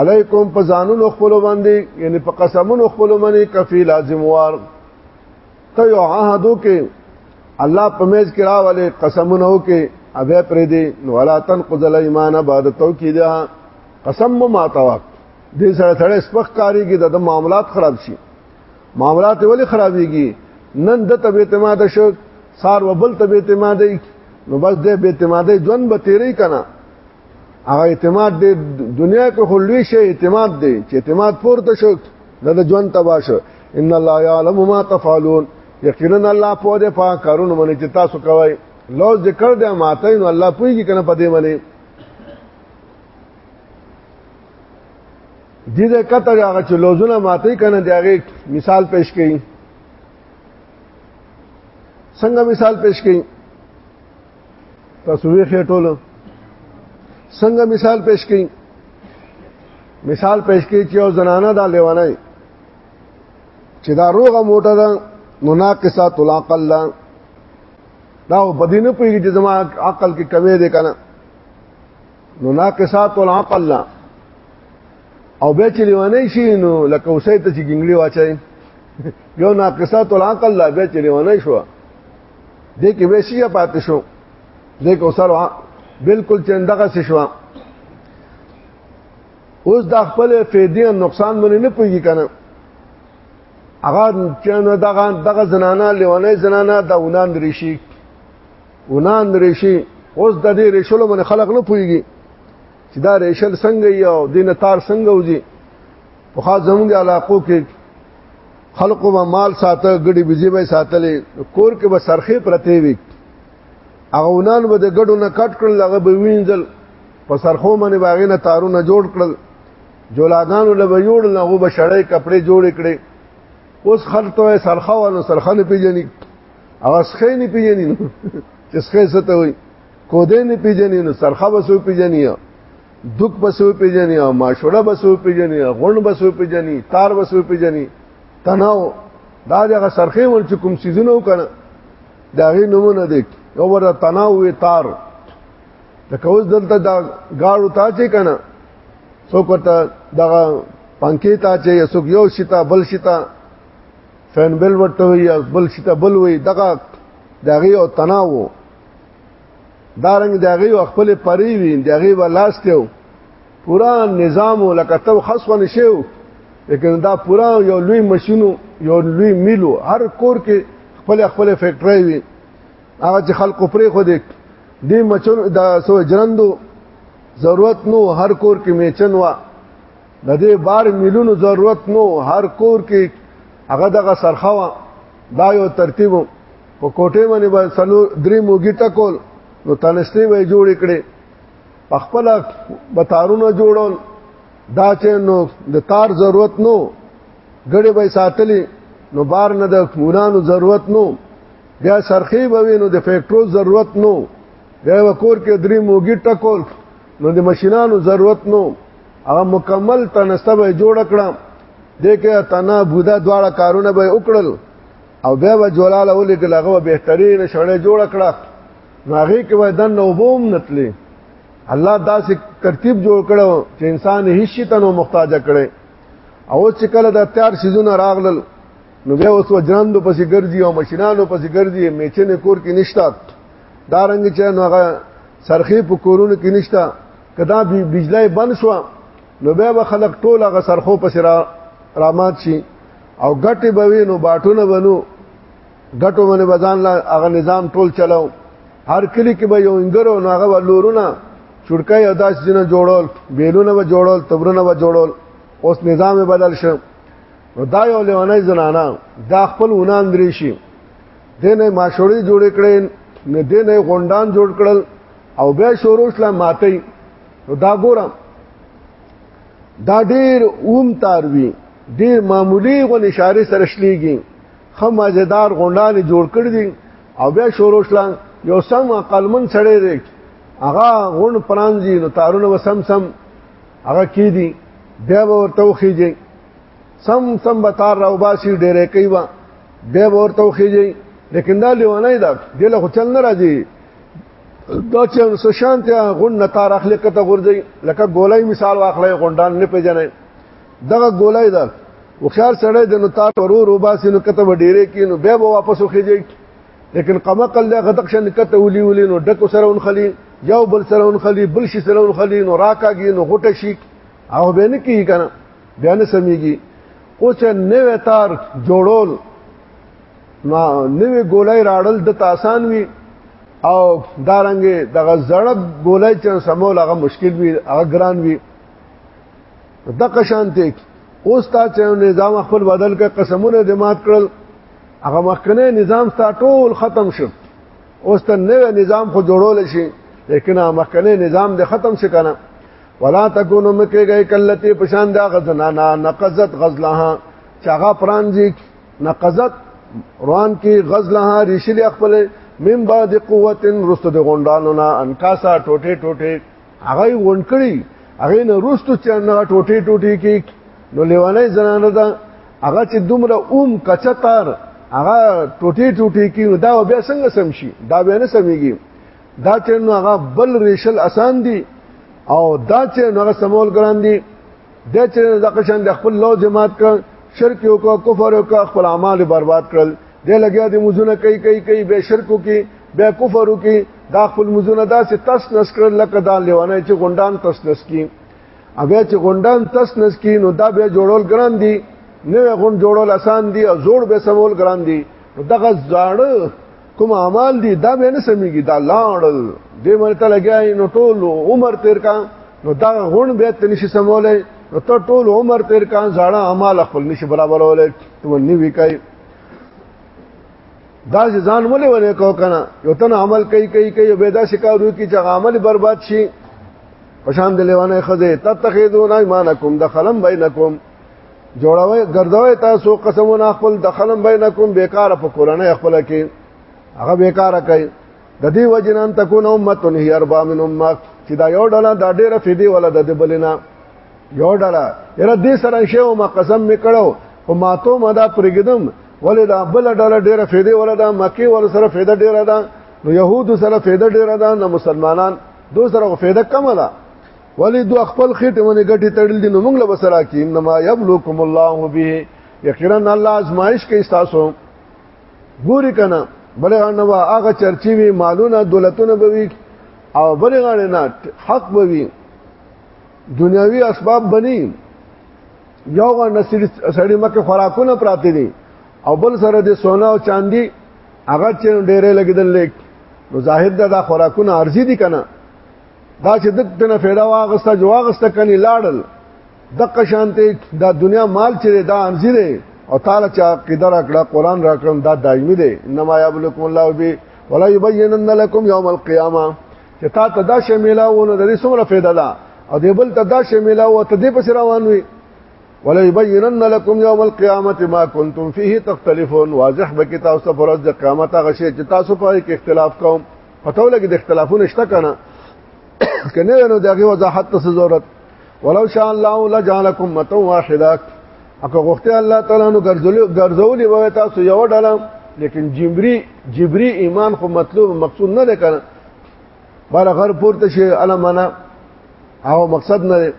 علیکم په ځانونو خپل باندې یعنی په قسمونو خپل باندې کفیلا ذمہوار ته یو عهد وکې الله په میز کې راولې قسمونه وکې ابه پرې دې نو ولا تنقض الايمان بعد توکیدا قسم ما تاوک دې سره سره سپخ کاری کې د معاملات خراب شي معاملات ولې خرابېږي نن د تبه اعتماد شو سار وبل تبه اعتماد نو بس دې به اعتماد ژوند به تیرې کنا هغه اعتماد دی دنیا کې خو لوی شی اعتماد دی چې اعتماد پورته شو د ژوند تبا شو ان الله یعلم ما تفعلون یقینا الله په دې پاک کارونه باندې چې تاسو کوی لو ذکر دې ماته نو الله پوهیږي کنه په دې باندې دې دې کته هغه چې لوزونه ماته کنه دې هغه مثال پیش کړي څنګه مثال پیش کړي تاسو وی خېټول څنګه مثال پیش کړئ مثال پیش کړئ چې یو زنانه دا لیوانه چې دا روغه موټه ده مناقصات العقل دا په دې نه پوهیږي چې زما عقل کې کمی دی کنه مناقصات العقل لا او به چې لیوانه شي نو لکه اوسې ته چې ګنګړي واچي یو ناقصات العقل لا به چې لیوانه شو دې کې ویشي پاتې شو دې کې اوسره بالکل چې دغه څه شو اوس د خپل فیدی نقصان باندې نه پوهیږي کنه هغه چې نو دغه دغه زنانه لیوانه زنانه د اونان ریشي اونان ریشي اوس د دې ریشلو باندې خلق نه پوهیږي چې دا ریشل څنګه یو دینه تار څنګه وځي په خاص زموږ علاقو کې خلقو ما مال ساته ګډي بيزي به ساتلې کور کې به سرخه پرته وي اغونان به د ګډو نه کټ کړل هغه به وینځل په سرخو باندې باغې نه تارونه جوړ کړل جولاګانو له به جوړ نه غو به شړې کپڑے جوړ کړي اوس خلته سرخه ونه سرخه نه پیژني هغه سخې نه پیژني چې سخې څه ته وي کو دې نه پیژني نو سرخه وسو پیژني دک بسو پیجنی او ماشوړه بسو پیجنی غون بسو پیجنی تار بسو پیجنی تناو دا دغه سرخې ول چې کوم سيزونه وکړه دا غي نمونه دي یو ور تناو وی تار د کوز دلته دا گاړو تا چې کنه څوک ورته دغه پنکې تا چې څوک یو شتا بل شتا فین بل ورته وی بل شتا بل وی دغه دغه او تناو دارنګ دغه او خپل پری وی دغه ولاستو پورا نظام لکتو خاص ونه شو لیکن دا پورا یو لوی ماشینو یو لوی میلو هر کور کې خپل خپل فیکټری وی هغه چې خلکو پرې خو دې دې مچن دا سو جرندو ضرورت نو هر کور کې میچن وا د دې بار میلونو ضرورت نو هر کور کې هغه دغه سرخوا دا یو ترتیب په کوټه باندې به سلو درې موګي ټکول نو تنسته به جوړ کړي په خپل بتارونه جوړول دا چې نو د تار ضرورت نو غړي به ساتلی نو بار نه د مونانو ضرورت نو بیا سرخی به وینو د فیکټرو ضرورت نو بیا وکور کې درې موګي ټکول نو د ماشينانو ضرورت نو هغه مکمل تنسته به جوړ کړم دغه تنا بودا دواړه کارونه به وکړل او بیا به جلال اولی کې لغه بهترین شړې جوړ کړه ناغي کې وای دن نوبوم نتلی الله داسې ترتیب جوړ کړو چې انسان هیڅ شي ته نو محتاج کړي او چې کله د تیار سيزونه راغلل نو بیا اوس وجراندو پسې ګرځي او ماشینانو پسې ګرځي میچنې کور کې نشتا دا رنګ چې نو هغه سرخې په کورونو کې نشتا کدا بجلی بند شو نو بیا به خلک ټول هغه سرخو پسې را رامات شي او ګټې به وي نو باټونه بنو ګټو باندې بزان لا هغه نظام ټول چلاو هر کلی کې به یو انګرو نو هغه لورونه چړکای او داس جن جوړول بیلونه به جوړول تبرونه به جوړول اوس نظام بدل شو نو دا یو لیوانه زنانا دا خپل ونان درې شي دینه ماشوړي جوړ کړي نه دینه غونډان جوړ کړل او بیا شروع شله ماتي نو دا ګورم دا ډیر اوم تاروي ډیر معمولی غو نشاره سره شلېږي خم مزیدار غونډانې جوړ کړ دي او بیا شروع شلان یو سم عقلمن سړی دی هغه غون پرانځي نو تارونه وسم سم هغه کی دي بیا ورته وخیږي سم سم به تار راو باسي ډېرې کوي وا بیا ورته وخیږي لیکن دا لیوانه دا دله خو چل نه راځي دا چې سشان ته غون نتار اخلي کته ورځي لکه ګولای مثال واخلې غونډان نه پیژنې دغه ګولای ده وخیار سړی د نتار ورو رو باسي نو کته ډیره کې نو به واپس وخیږي لیکن قما قل له غدق شن کته ولي ولي نو ډک سره اون خلی یو بل سره اون خلی بل شي سره اون خلی نو راکاږي نو غټه شي او به نه کیږي کنه بیا نه سميږي اوس نوې تار جوړول ما نوې ګولای راړل د تاسان وی او دارنګ دغه زړه ګولای چې سمول هغه مشکل وی هغه ګران وی د قشانته اوس تا چې نظام خپل بدل کړ قسمونه د مات کړل هغه مخکنه نظام ستا ټول ختم شو اوس ته نوې نظام خو جوړول شي لیکن هغه مخکنه نظام د ختم شي کنه ولا تکونو مکه گئی کلتی پشان دا غزنانا نقزت غزلها چاغه پرانځي نقزت روان کې غزلها ریشل خپل من بعد قوت رست د غونډانو نه انکاسا ټوټه ټوټه هغه غونډ کړي هغه نه رست چې نه ټوټه ټوټه کې نو لیوانه زنانه ده هغه چې دومره اوم کچتار هغه ټوټه ټوټه کې دا بیا څنګه سم شي دا به نه سميږي دا چې نو هغه بل ریشل اسان دي او دا چې نو هغه سمول ګران دي د چې د قشن د خپل لو جماعت ک شرک یو کو کفر یو کو خپل اعمال برباد کړل د لګیا د مزونه کوي کوي کوي به شرکو کې به کفرو کې دا خپل مزونه داسې تس نس کړل لکه دا لیوانه چې غونډان تس نس کی اوبه چې غونډان تس نس کی نو دا به جوړول ګران دي نو غون جوړول آسان دي او زوړ به سمول ګران دي دغه زړه کوم اعمال دي دا به نه سميږي دا لاړل دې مرته لګیاي نو ټول عمر تیر کا نو دا غون به ته نشي سمولای نو ته ټول عمر تیر کا ځاړه اعمال خپل نشي برابرولای ته نی وکای دا ځان مولې ونه کو کنه یو تن عمل کوي کوي کوي به دا شکارو کی چې عمل برباد شي پشان د لیوانه خزه تتخذون ایمانکم دخلم بینکم جوړوي ګرځوي تاسو قسمونه خپل دخلم بینکم بیکار په کورنۍ خپل کې هغه بیکار کوي د دې وجنان تكون امه هي اربع من امه چې دا یو ډله دا ډیره فدی ولا د بلنا یو ډله یره دې سره شی او ما قسم میکړو او ما ته ما دا پرګدم ولې دا بل ډله ډیره فدی ولا دا مکی ول سره فیده ډیره ده نو يهود سره فیده ډیره ده نو مسلمانان دو سره فیده کم ده ولی دو خپل خټه ونه غټي تړل دي نو موږ له بسرا کې انما یبلوکم الله به یقینا الله ازمائش کوي تاسو ګوري کنه بلغه نو هغه چرچی وی مالونه دولتونه به وی او بلغه نه حق به وی دنیوي اسباب بنی یو غا نسل سړی مکه خوراکونه پراته دي او بل سره د سونا او چاندي هغه چې ډېرې لګیدل لیک نو ظاهر دا خوراکونه ارزي دي کنه دا چې دته نه فایده واغسته جو واغسته کني لاړل دغه شانته دا دنیا مال چې دا انځره او تعالی چې عقیده راکړه قران راکړم دا دایمي دی انما یبلکم الله به ولا یبینن لكم یوم القیامه چې تا ته دا شمیلا ونه د دې څومره فایده ده او دې بل ته دا شمیلا و ته دې پس روان وي ولا یبینن لكم یوم القیامه ما کنتم فيه تختلفون واضح به کتاب سره فرض د قیامت غشي چې تاسو په کې اختلاف کوم پتو لګي د اختلافونو شته کنه کنه نو دغه وضاحت ته ضرورت ولو شاء الله لجعلکم امه واحده اګه غوښته الله تعالی نو ګرځولې ګرځولې وای تاسو یو ډله لیکن جبري جبري ایمان خو مطلوب مقصود نه ده کنه بار غر پورته شي علمانا او مقصد نه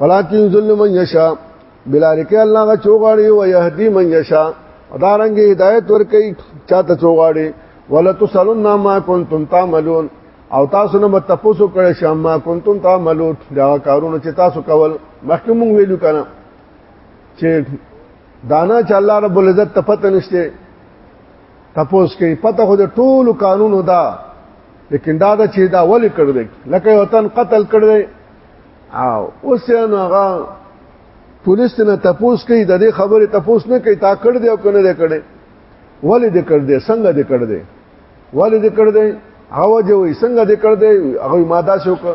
ولکن ظلم من یشاء بلارک الله غ چوغاړي او يهدي من يشا ادارنګ هدايت ور کوي چاته چوغاړي ولا تسلون ما كنتم تعملون او تاسو نه متفوسو کړی شم ما كنتم تعملون دا کارونه چې تاسو کول مخکې مونږ ویلو کنه چې دانا چې الله رب العزت ته پته نشته تپوس کوي پته خو د ټولو قانونو دا لیکن دا د چې دا ولې کړ دې لکه وطن قتل کړ دې او اوس یې نو هغه پولیس نه تپوس کوي د دې خبرې تپوس نه کوي تا کړ دې او کنه دې کړې ولې دې کړ دې څنګه دې کړ دې ولې دې کړ دې هغه جوړې څنګه دې کړ دې هغه ماده شو کړ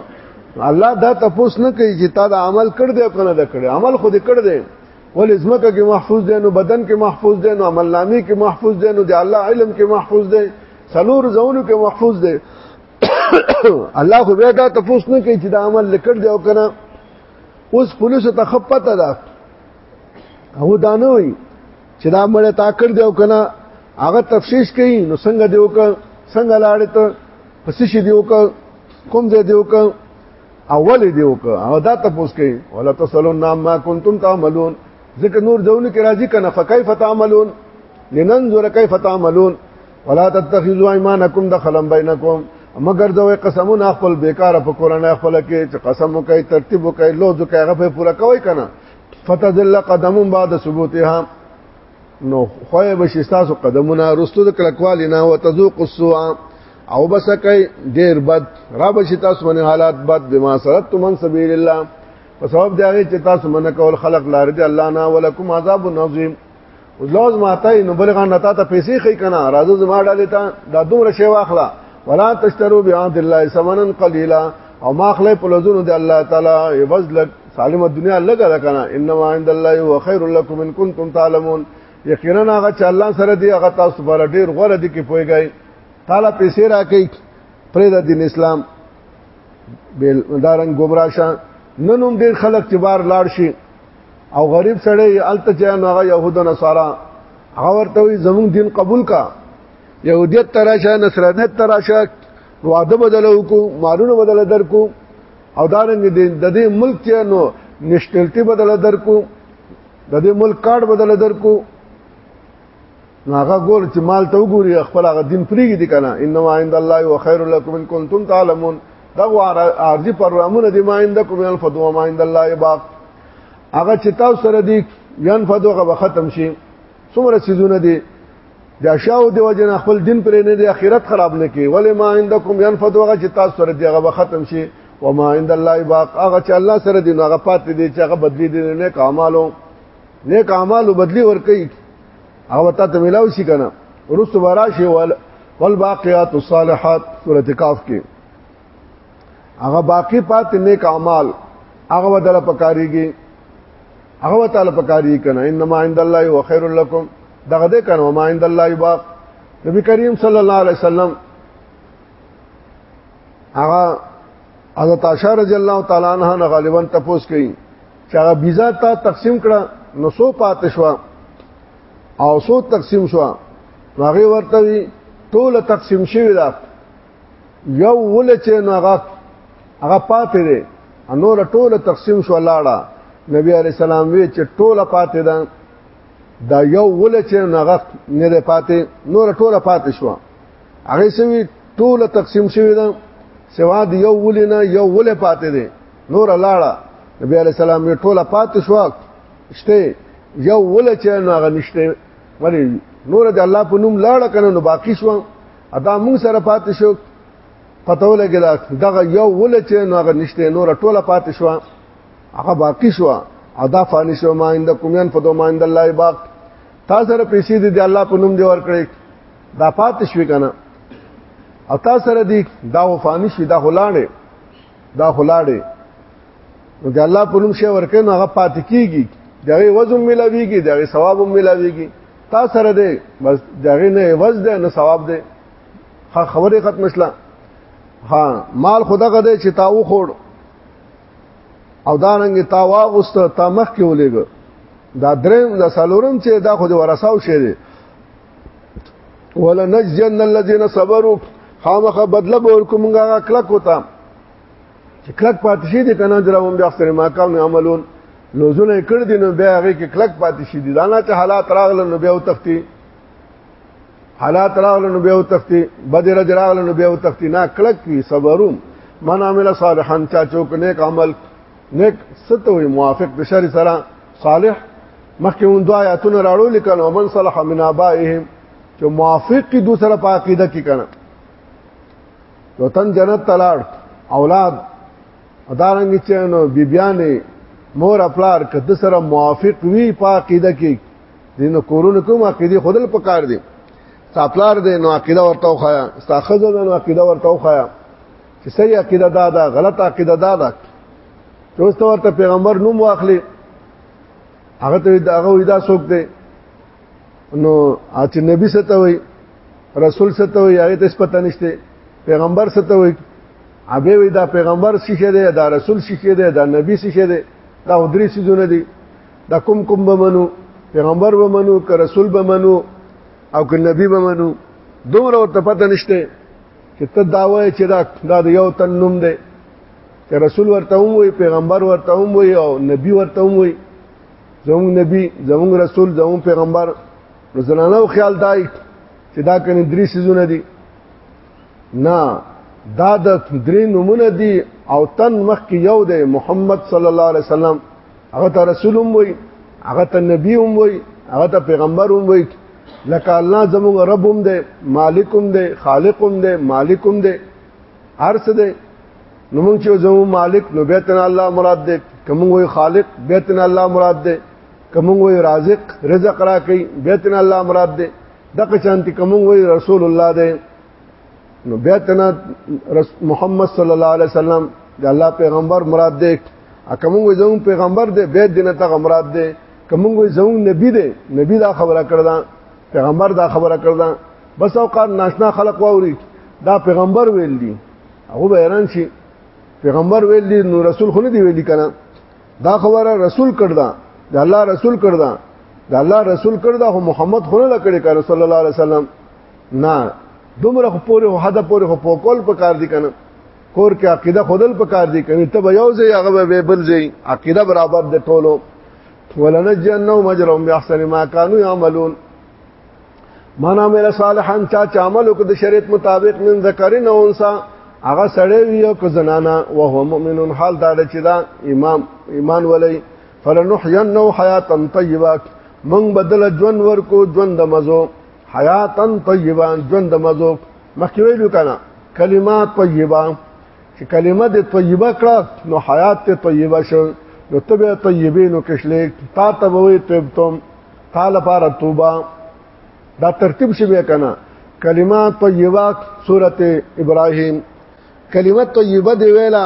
الله دا تپوس نه کوي چې تا دا عمل کړ دې او کنه دې کړې عمل خو دې کړ دې ولې زمکه کې محفوظ دي نو بدن کې محفوظ دي نو عمل نامې کې محفوظ دي نو د الله علم کې محفوظ دي سلور زونو کې محفوظ دي الله خو به دا تفوس نه کوي چې دا عمل لیکل دی او کنه اوس پولیس ته خپته ده او دا نه وي چې دا مړ تا کړ دی او کنه هغه تفشیش کوي نو څنګه دی وک څنګه لاړ ته پس شي دی وک کوم ځای دی وک اول دی وک او دا تفوس کوي ولا تسلون نام ما کنتم تعملون ځکه نور ځونه کې راځي کنه فكيف تعملون لننظر كيف تعملون ولا تتخذوا ايمانكم دخلا بينكم مگر دوی قسمونه خپل بیکاره په قران خپل کې چې قسم وکړي ترتیب وکړي لوز وکړي هغه په پوره کوي کنه فتذل قدم بعد ثبوتها نو خو به شستاسو قدمونه رستو د کلکوالي نه وتذوق السوء او بس کوي ډیر بد را به شتاسو باندې حالات بد بما سرت من سبیل الله په سبب دا چې تاسو منکول خلق لار دي الله نه ولکم عذاب عظیم لوز ماته نو بلغان نتا ته پیسې خې کنه راځو زما ډالې ته دا دومره شی واخلا ولا تشترو بعهد الله ثمنا قليلا او ما خلې په لزونو دی الله تعالی عوض لګ سالم دنیا لګا دا کنه انما عند الله هو خير لكم ان كنتم تعلمون یقینا هغه چې الله سره دی هغه تاسو پر ډیر غوړه دي کې پويږي تعالی پیسې راکې پرې د دین اسلام بیل دارن گمراه شه نن هم ډیر خلک چې بار لاړ شي او غریب سړی الته چې هغه يهود او نصارا هغه ورته وي زموږ دین قبول کا يهودیت تراشه نصرانیت تراشه وعده بدل وکړو مالونه بدل درکو او دارنګ د دې ملک چې نو نشټلټي بدل درکو د دې ملک کارت بدل درکو نو هغه ګور چې مال ته وګوري خپل هغه دین پریږي دي کنه انما عند الله وخير لكم ان كنتم تعلمون دا ارزي پرامونه دي ما عندكم ينفد وما عند الله باق هغه چې تاسو سره دي ينفد هغه ختم شي څومره سيزونه دي د شاو دی وجه نه خپل دین پرې نه دی اخرت خراب نه کی ولی ما عندکم ينفد وغه چې تاسو سره دی هغه ختم شي و ما عند الله باق هغه چې الله سره دی هغه پاتې دی چې هغه بدلی دی نه کمالو نیک اعمال بدلی ور کوي هغه ته ته ملاوي شي کنه ورسته وراشي ول والباقيات الصالحات سوره کاف کې هغه باقی پات نیک اعمال هغه ودل پکاريږي هغه تعالی پکاري کنه انما عند الله وخير لكم دغه دې کنه ما عند الله باق نبی کریم صلی الله علیه وسلم هغه حضرت عائشہ رضی الله تعالی عنها نه غالبا تپوس کړي چې هغه بيزا ته تقسیم کړه نو سو پاتې شو او سو تقسیم شو هغه ورته وی ټول تقسیم شوی دا یو ول چې نو هغه هغه پاتې دی نور ټول تقسیم شو لاړه نبی علی السلام وی چې ټول پاتې ده دا یو ول چې نو هغه نه پاتې نور ټول پاتې شو هغه سوي ټول تقسیم شوی دا سوا دی یو ولنه یو ول پاتې دي نور لاړه نبی علی السلام یې ټوله پاتې شو شته یو ول چې نو هغه نشته ولی نور د الله په نوم لاړه کنه نو باقی شو ادا موږ سره پاتې شو پته ولګی دا دغه یو ول چې نو هغه نشته نور ټوله پاتې شو هغه باقی شو ادا فانی شو ما اند کومین په دوه ما اند الله باق تا سره پیسې دي د الله په نوم دی ورکړي دا پات شوی کنه او تا سره دی دا وفانی شي دا هلاړې دا هلاړې نو د الله په نوم شی ورکه نو هغه پات کیږي دغه وزن ملاویږي دغه ثواب هم ملاویږي تا سره دی بس دغه نه عوض ده نه ثواب ده خبره ختم شله ها مال خدا غده چې تا و خوړ او دا رنګ تا واغست تا مخ کې ولېګ دا درم دا سالورم چې دا خو د ورثاو شه دي ولنجزن الذين صبروا خامخ بدله به ورکوم هغه کلک وتا چې کلک پاتې شي د کنه دراوم بیا سره ما کام عملون لوزونه کړ دي نو بیا هغه کې کلک پاتې شي دي دانا چې حالات راغله نو بیا وتختی حالات راغله نو بیا وتختی بدر راغله نو بیا وتختی نه کلک وی صبروم من عمل صالحا چا چوک نیک عمل نیک ستوي موافق د شر سره صالح مخکې اون دوا آیاتونه راړو لیکل او من صلح من ابائهم چې موافق کی دوسره په عقیده کې کنه یو تن جنت تلاړ اولاد ادارنګ چې نو بیبیانې مور خپلار کده سره موافق وی په عقیده کې دین کورونه کوم عقیده خودل پکار دي ساتلار دې نو عقیده ورته وخایا استاخذ دې نو عقیده ورته وخایا چې صحیح عقیده دا ده غلط عقیده دا ده چې اوس ته ورته پیغمبر نوم واخلي هغه ته دا هغه ودا څوک دی نو چې نبی سته وي رسول سته وي هغه ته پته نشته پیغمبر سته وي ابه وي دا پیغمبر شیشه دی دا رسول شیشه دی دا نبی شیشه دی دا درې سيزونه دي دا کوم کوم به منو پیغمبر به منو که رسول به منو او که نبی به منو دومره ورته پته نشته چې ته دا وایې چې دا دا د یو تن نوم دی چې رسول ورته هم وي پیغمبر ورته هم وي او نبی ورته هم وي زموږ نبی زموږ رسول زموږ پیغمبر نو زنانو خیال دای چې دا کني درې سيزونه دي نه دا د درې نمونه دي او تن مخ کې یو دی محمد صلی الله علیه وسلم هغه ته رسول هم وي هغه ته نبی هم وي هغه ته پیغمبر هم وي لکه الله زموږ رب هم دی مالک هم دی خالق هم دی مالک هم دی هر څه دی نو موږ چې زمو مالک نو بیتنا الله مراد دی کوم وي خالق بیتنا الله مراد دی کوم وي رازق رزق راکي بیتنا الله مراد دی دغه چانتی کوم وي رسول الله دی نو بیا تنا محمد صلی الله علیه وسلم د الله پیغمبر مراد دی اکمنګو زمون پیغمبر دی به دینه ته مراد دی کمنګو زمون نبی دی نبی دا خبره کړدا پیغمبر دا خبره کړدا بس اوقات ناشنا خلق واوري دا پیغمبر ویل دي هغه به حیران شي پیغمبر ویل دي نو رسول خو نه دی ویل کنه دا خبره رسول کړدا د الله رسول کړدا د الله رسول کړدا هو محمد خو نه کړی کړ صلی الله علیه وسلم نه دومره خو پورې خو حد پورې خو پوکول په کار دي کنه کور کې عقیده خودل په کار دي کنه ته یو ځای هغه به بل ځای عقیده برابر د ټولو ولنجنو مجرم باحسن ما كانوا يعملون من عمل صالحا چا چې عمل وکړ د شریعت مطابق من ذکرین او انثى هغه سړی ویو که زنانا او هو مؤمنون حال دا چې دا امام ایمان ولای فلنحینه حیاتا طیبه من بدل جون ورکو جون د مزو حیاتا طیبا ژوند مزو مخکې ویلو کنه کلمات طیبه چې کلمه د طیبه کړه نو حیات ته طیبه شو نو تبه طیبینو کښلې تا ته وې طیبتم تا لپاره توبه دا ترتیب شي به کنه کلمات طیبه سورته ابراهیم کلمه طیبه دی ویلا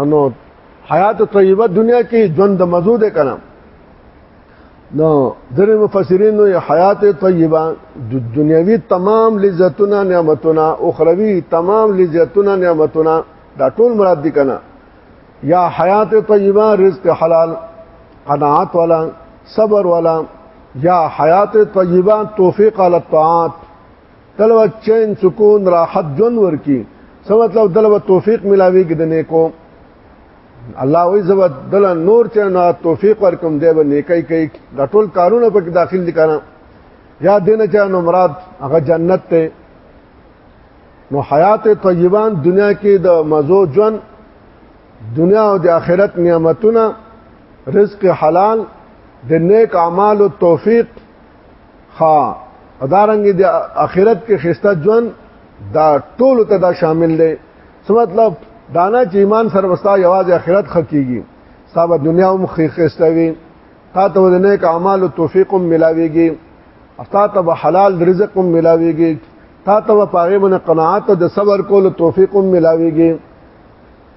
انو حیات طیبه دنیا کې ژوند د مزو ده کنه نو درې مفسرین نو حیات طیبه د دنیوي تمام لذتونه نعمتونه اخروی تمام لذتونه نعمتونه دا ټول مراد دي کنه یا حیات طیبه رزق حلال قناعت والا صبر والا یا حیات طیبه توفیق علی الطاعات دلوا چین سکون راحت جون ورکی څه مطلب دلوا توفیق ملاوي کې د نیکو الله وی زو دل نور چې نه توفیق ورکم دی به نیکي کوي د ټول کارونه په داخل دي کنه یا دین چې نو مراد هغه جنت ته نو حیات طیبان دنیا کې د مزو جون دنیا او د آخرت نعمتونه رزق حلال د نیک اعمال او توفیق ها ادارنګ د اخرت کې خسته ژوند دا ټول ته دا شامل دی څه مطلب دانا چې ایمان سره وستا یوازې اخرت خکېږي ثابت دنیا هم خسته وي تا ته د نیک اعمال او توفیق هم ملاويږي تا ته به حلال رزق هم ملاويږي تا ته به پاغه من قناعت او د صبر کولو توفیق هم ملاويږي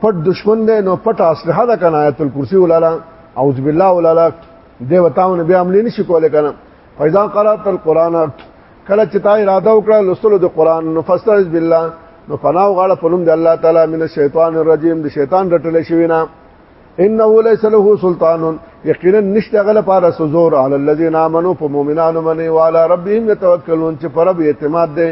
پټ دشمن دی نو پټ اسلحه ده کنه آیت الکرسی ولالا اعوذ بالله ولالا دی وتاو نه بیا عملی نشي کولای کنه فاذا قرات القران کله چې تا اراده وکړه لوستلو د قران نو فاستعذ بالله نو پناه غاړه پنوم د الله تعالی من الشیطان الرجیم د شیطان رټل شوی نه انه ليس له سلطان یقینا نشته غل پار سزور علی الذین آمنو په مؤمنانو باندې والا ربهم يتوکلون چې پر رب اعتماد ده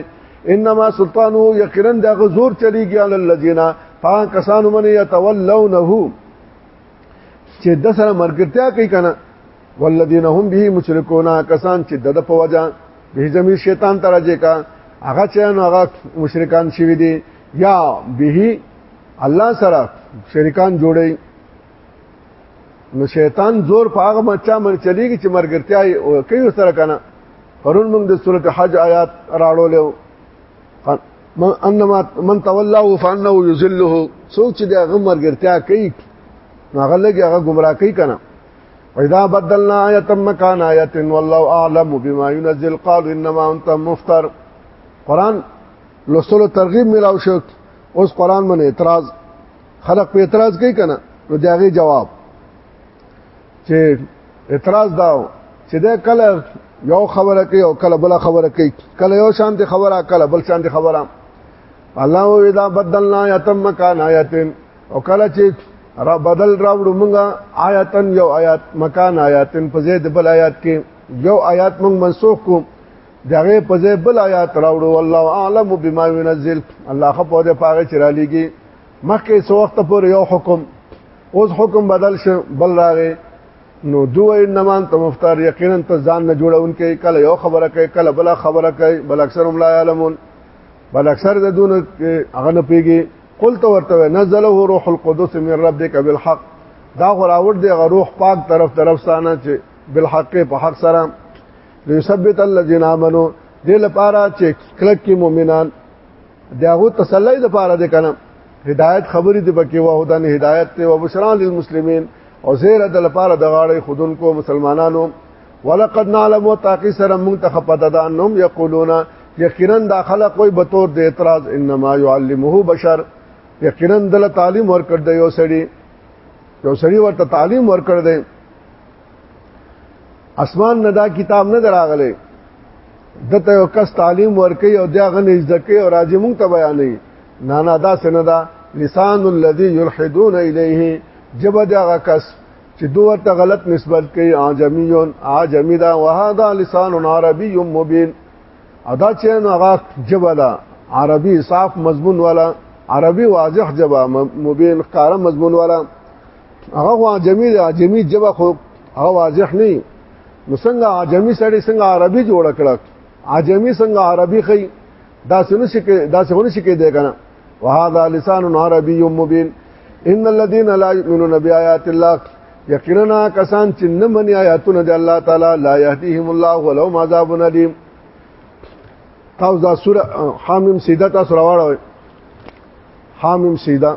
انما سلطانو یقینا دا غزور چلیږي علی الذین پا کسانو من یتولونه چې د سره مرګتیا کوي کنه والذین هم به مشرکون کسان چې د په وجه به زمي شیطان ترجه کا هغه چې نو هغه مشرکان شوی دي یا به الله سره شریکان جوړي نو شیطان زور په هغه مچا من چلیږي چې مرګرتیا کوي سره کنه پرون موږ د سورته حج آیات راړو له من انما من تولاه فانه يذله سوچ دی هغه مرګرتیا کوي هغه لګي هغه گمراه کوي کنه واذا بدلنا آیه مکان آیه والله اعلم بما ينزل قالوا انما انت مفتر قران لوستلو ترغیب ملاو شو اوس قران باندې اعتراض خلق په اعتراض کوي کنه نو داغه جواب چې اعتراض داو چې دا کله یو خبره کوي او کله بل خبره کوي کله یو شان دي خبره کله بل شان دي خبره الله و اذا بدلنا یتم مکان آیتن او کله چې را بدل راوړو مونږه آیتن یو آیات مکان آیاتن په زید بل آیات کې یو آیات مونږ منسوخ کوم دغه په ځای بل آیات راوړو والله اعلم بما ينزل الله خپو دې پاغه چرا لګي مخکې څو وخت پورې یو حکم اوس حکم بدل شو بل راغی نو دوه انمان ته مفتار یقینا ته ځان نه جوړونکې کله یو خبره کوي کله بل خبره کوي بل اکثر هم لا علمون بل اکثر د دون هغه نه پیږي قلت ورته نزله روح القدس من ربك بالحق دا غراوړ دی غروح پاک طرف طرف سانه چې بالحق په حق سره ليثبت الذين امنوا دې لپاره چې کلک کې مؤمنان داغه تسلی لپاره دې کنه هدایت خبرې دې پکې وه هدن هدایت ته او بشرا للمسلمین او زیر د لپاره د غاړې خودن کو مسلمانانو ولقد نعلم تاکي سره مونږ ته خپته ده انهم یقولون یقینا دا خلق کوئی به تور د اعتراض انما يعلمه بشر یقینا دل تعلیم ورکړ دی یو سړی یو سړی ورته تعلیم ورکړ دی اسمان نه دا کتاب نه دراغله دته یو کس تعلیم ورکي او دا غنې ځکه او راځي مونږ ته بیانې نه نه دا سن دا لسان الذي يلحدون اليه جب دا کس چې دوه ته غلط نسبت کوي عجميون عجمي دا وهذا لسان عربي مبين ادا چې نو هغه جب دا عربي صاف مضمون والا عربي واضح جواب مبين قاره مضمون والا هغه خو عجمی دی عجمی جبه خو هغه واضح نه نو څنګه عجمی سړی څنګه عربي جوړ کړک عجمی څنګه عربي خي دا سونه شي دا سونه شي کې دی کنه وهذا لسان عربي مبين ان الذين لا يؤمنون بآيات الله یقینا کسان چې نه مني آیاتونه د الله تعالی لا يهديهم الله ولو عذاب الیم تاسو دا سوره حامیم سیده تاسو راوړل حامیم سیده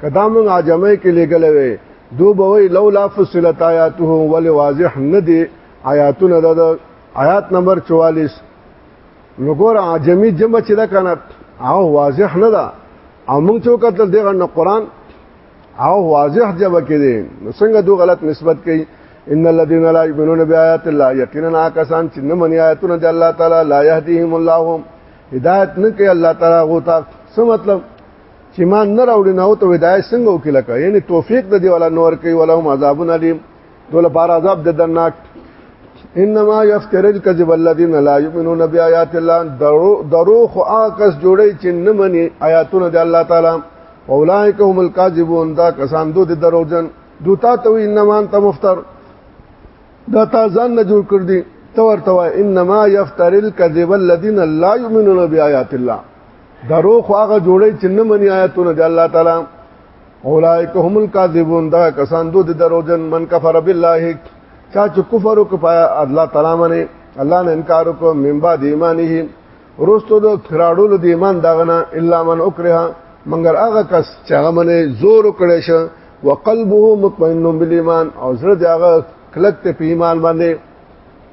کدا مونږ عجمه کې لګلې وې دو بوي لولا فصلت آیاته ول واضح نه دي آیاتونه د آیات نمبر 44 لګور عجمی جمع چې دا کنه او واضح نه ده او مونږ چې کتل دغه نه قران او واضح جمع کې دي څنګه دو غلط نسبت کوي ان الذين لا يؤمنون بآيات الله یقینا کسان چې نه مني آیاتونه د الله تعالی لا يهديهم الله هدایت نه کوي الله تعالی غوتا څه مطلب چې ایمان نه راوړي نه او ته هدایت څنګه وکړه لکه یعنی توفیق د دی ولا نور کوي ولا هم عذابون علیم دول بار عذاب د درناک انما یفتر الكذب الذين لا يؤمنون بآيات الله درو درو خو آکس جوړي چې نه مني آیاتونه د الله تعالی اولائک هم الكاذبون دا کسان دو د دروژن دوتا ته انما انت مفتر دا تا ځان نه جوړ کړ دي تو ورته انما یفتر الكذب الذين لا يؤمنون بآيات الله درو خو هغه جوړي چې نه مني آیاتونه د الله تعالی اولائک هم الکاذبون دا کسان دو د دروجن من کفر بالله چا چې کفر وکړ الله تعالی باندې الله نه انکار وکړ من بعد ایمانه روستو د خراړو د ایمان داغنه الا من اکره مگر هغه کس چې هغه باندې زور وکړي شه وقلبه مطمئن بالایمان او زړه دغه کلک ته په ایمان باندې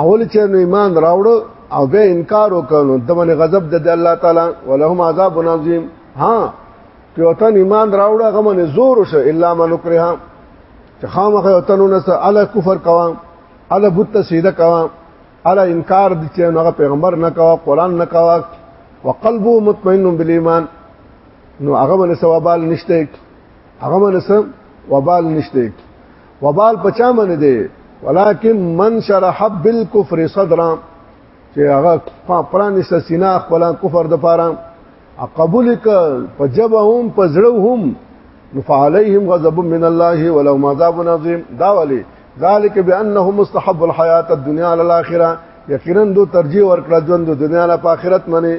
اول چې نو ایمان راوړ او به انکار وکړو د باندې غضب د الله تعالی ولهم عذاب عظیم ها که وطن ایمان راوړ هغه باندې زور وشه الا من کرها چې خامخ وطنونه سره الا کفر کوا الا بت سیده کوا الا انکار د چې نو پیغمبر نه کوا قران نه کوا وقلبه مطمئن بالایمان نو هغه باندې ثوابال نشته هغه باندې وبال نشته وبال پچا من دی ولکن من شرح بالکفر صدرا چې هغه پرانی سسینا خپل کفر د پاره قبول ک په جبه هم په زړه هم نفعليهم غضب من الله ولهم عذاب عظيم دا ولي ذالک بانهم مستحب الحیات الدنیا علی الاخره یقینا دو ترجیح ورکړه ژوند د دنیا نه په آخرت باندې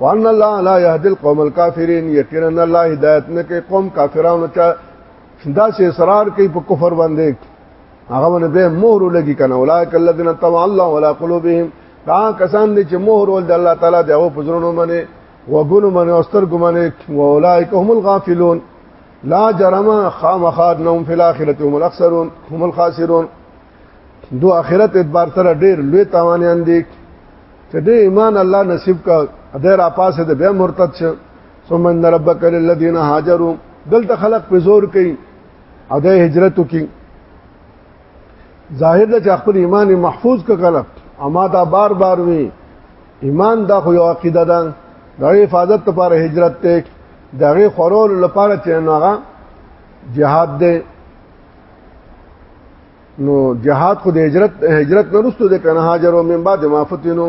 وان الله لا يهدي القوم الكافرين یقینا الله هدایت نه کوي قوم کافرانو ته دا سه اصرار کوي په کفر باندې هغه باندې به مهر لګي کنه اولئک الذين طبع الله ولا قلوبهم دا کسان دي چې مهر ول د الله تعالی دی او پزړونو باندې وګونو باندې اوستر ګمانه او اولئک هم الغافلون لا جرم خامخاد نوم فی الاخرته هم الاخسرون هم الخاسرون دو آخرت اعتبار سره ډیر لوی تاوانیان دي چې دې ایمان الله نصیب کا ډیر اپاسه د بیا مرتد شه ثم ان ربک للذین هاجروا دلته خلق په زور کوي او د هجرت کوي ظاهر د خپل ایمان محفوظ ک کړه اما دا بار بار وی ایمان دا خو یو عقیده ده د حفاظت لپاره هجرت ته دغه خورول لپاره چې نوغه جهاد دی نو جهاد خو د هجرت هجرت نه رسته د کنه هاجر او من بعد ما فتنو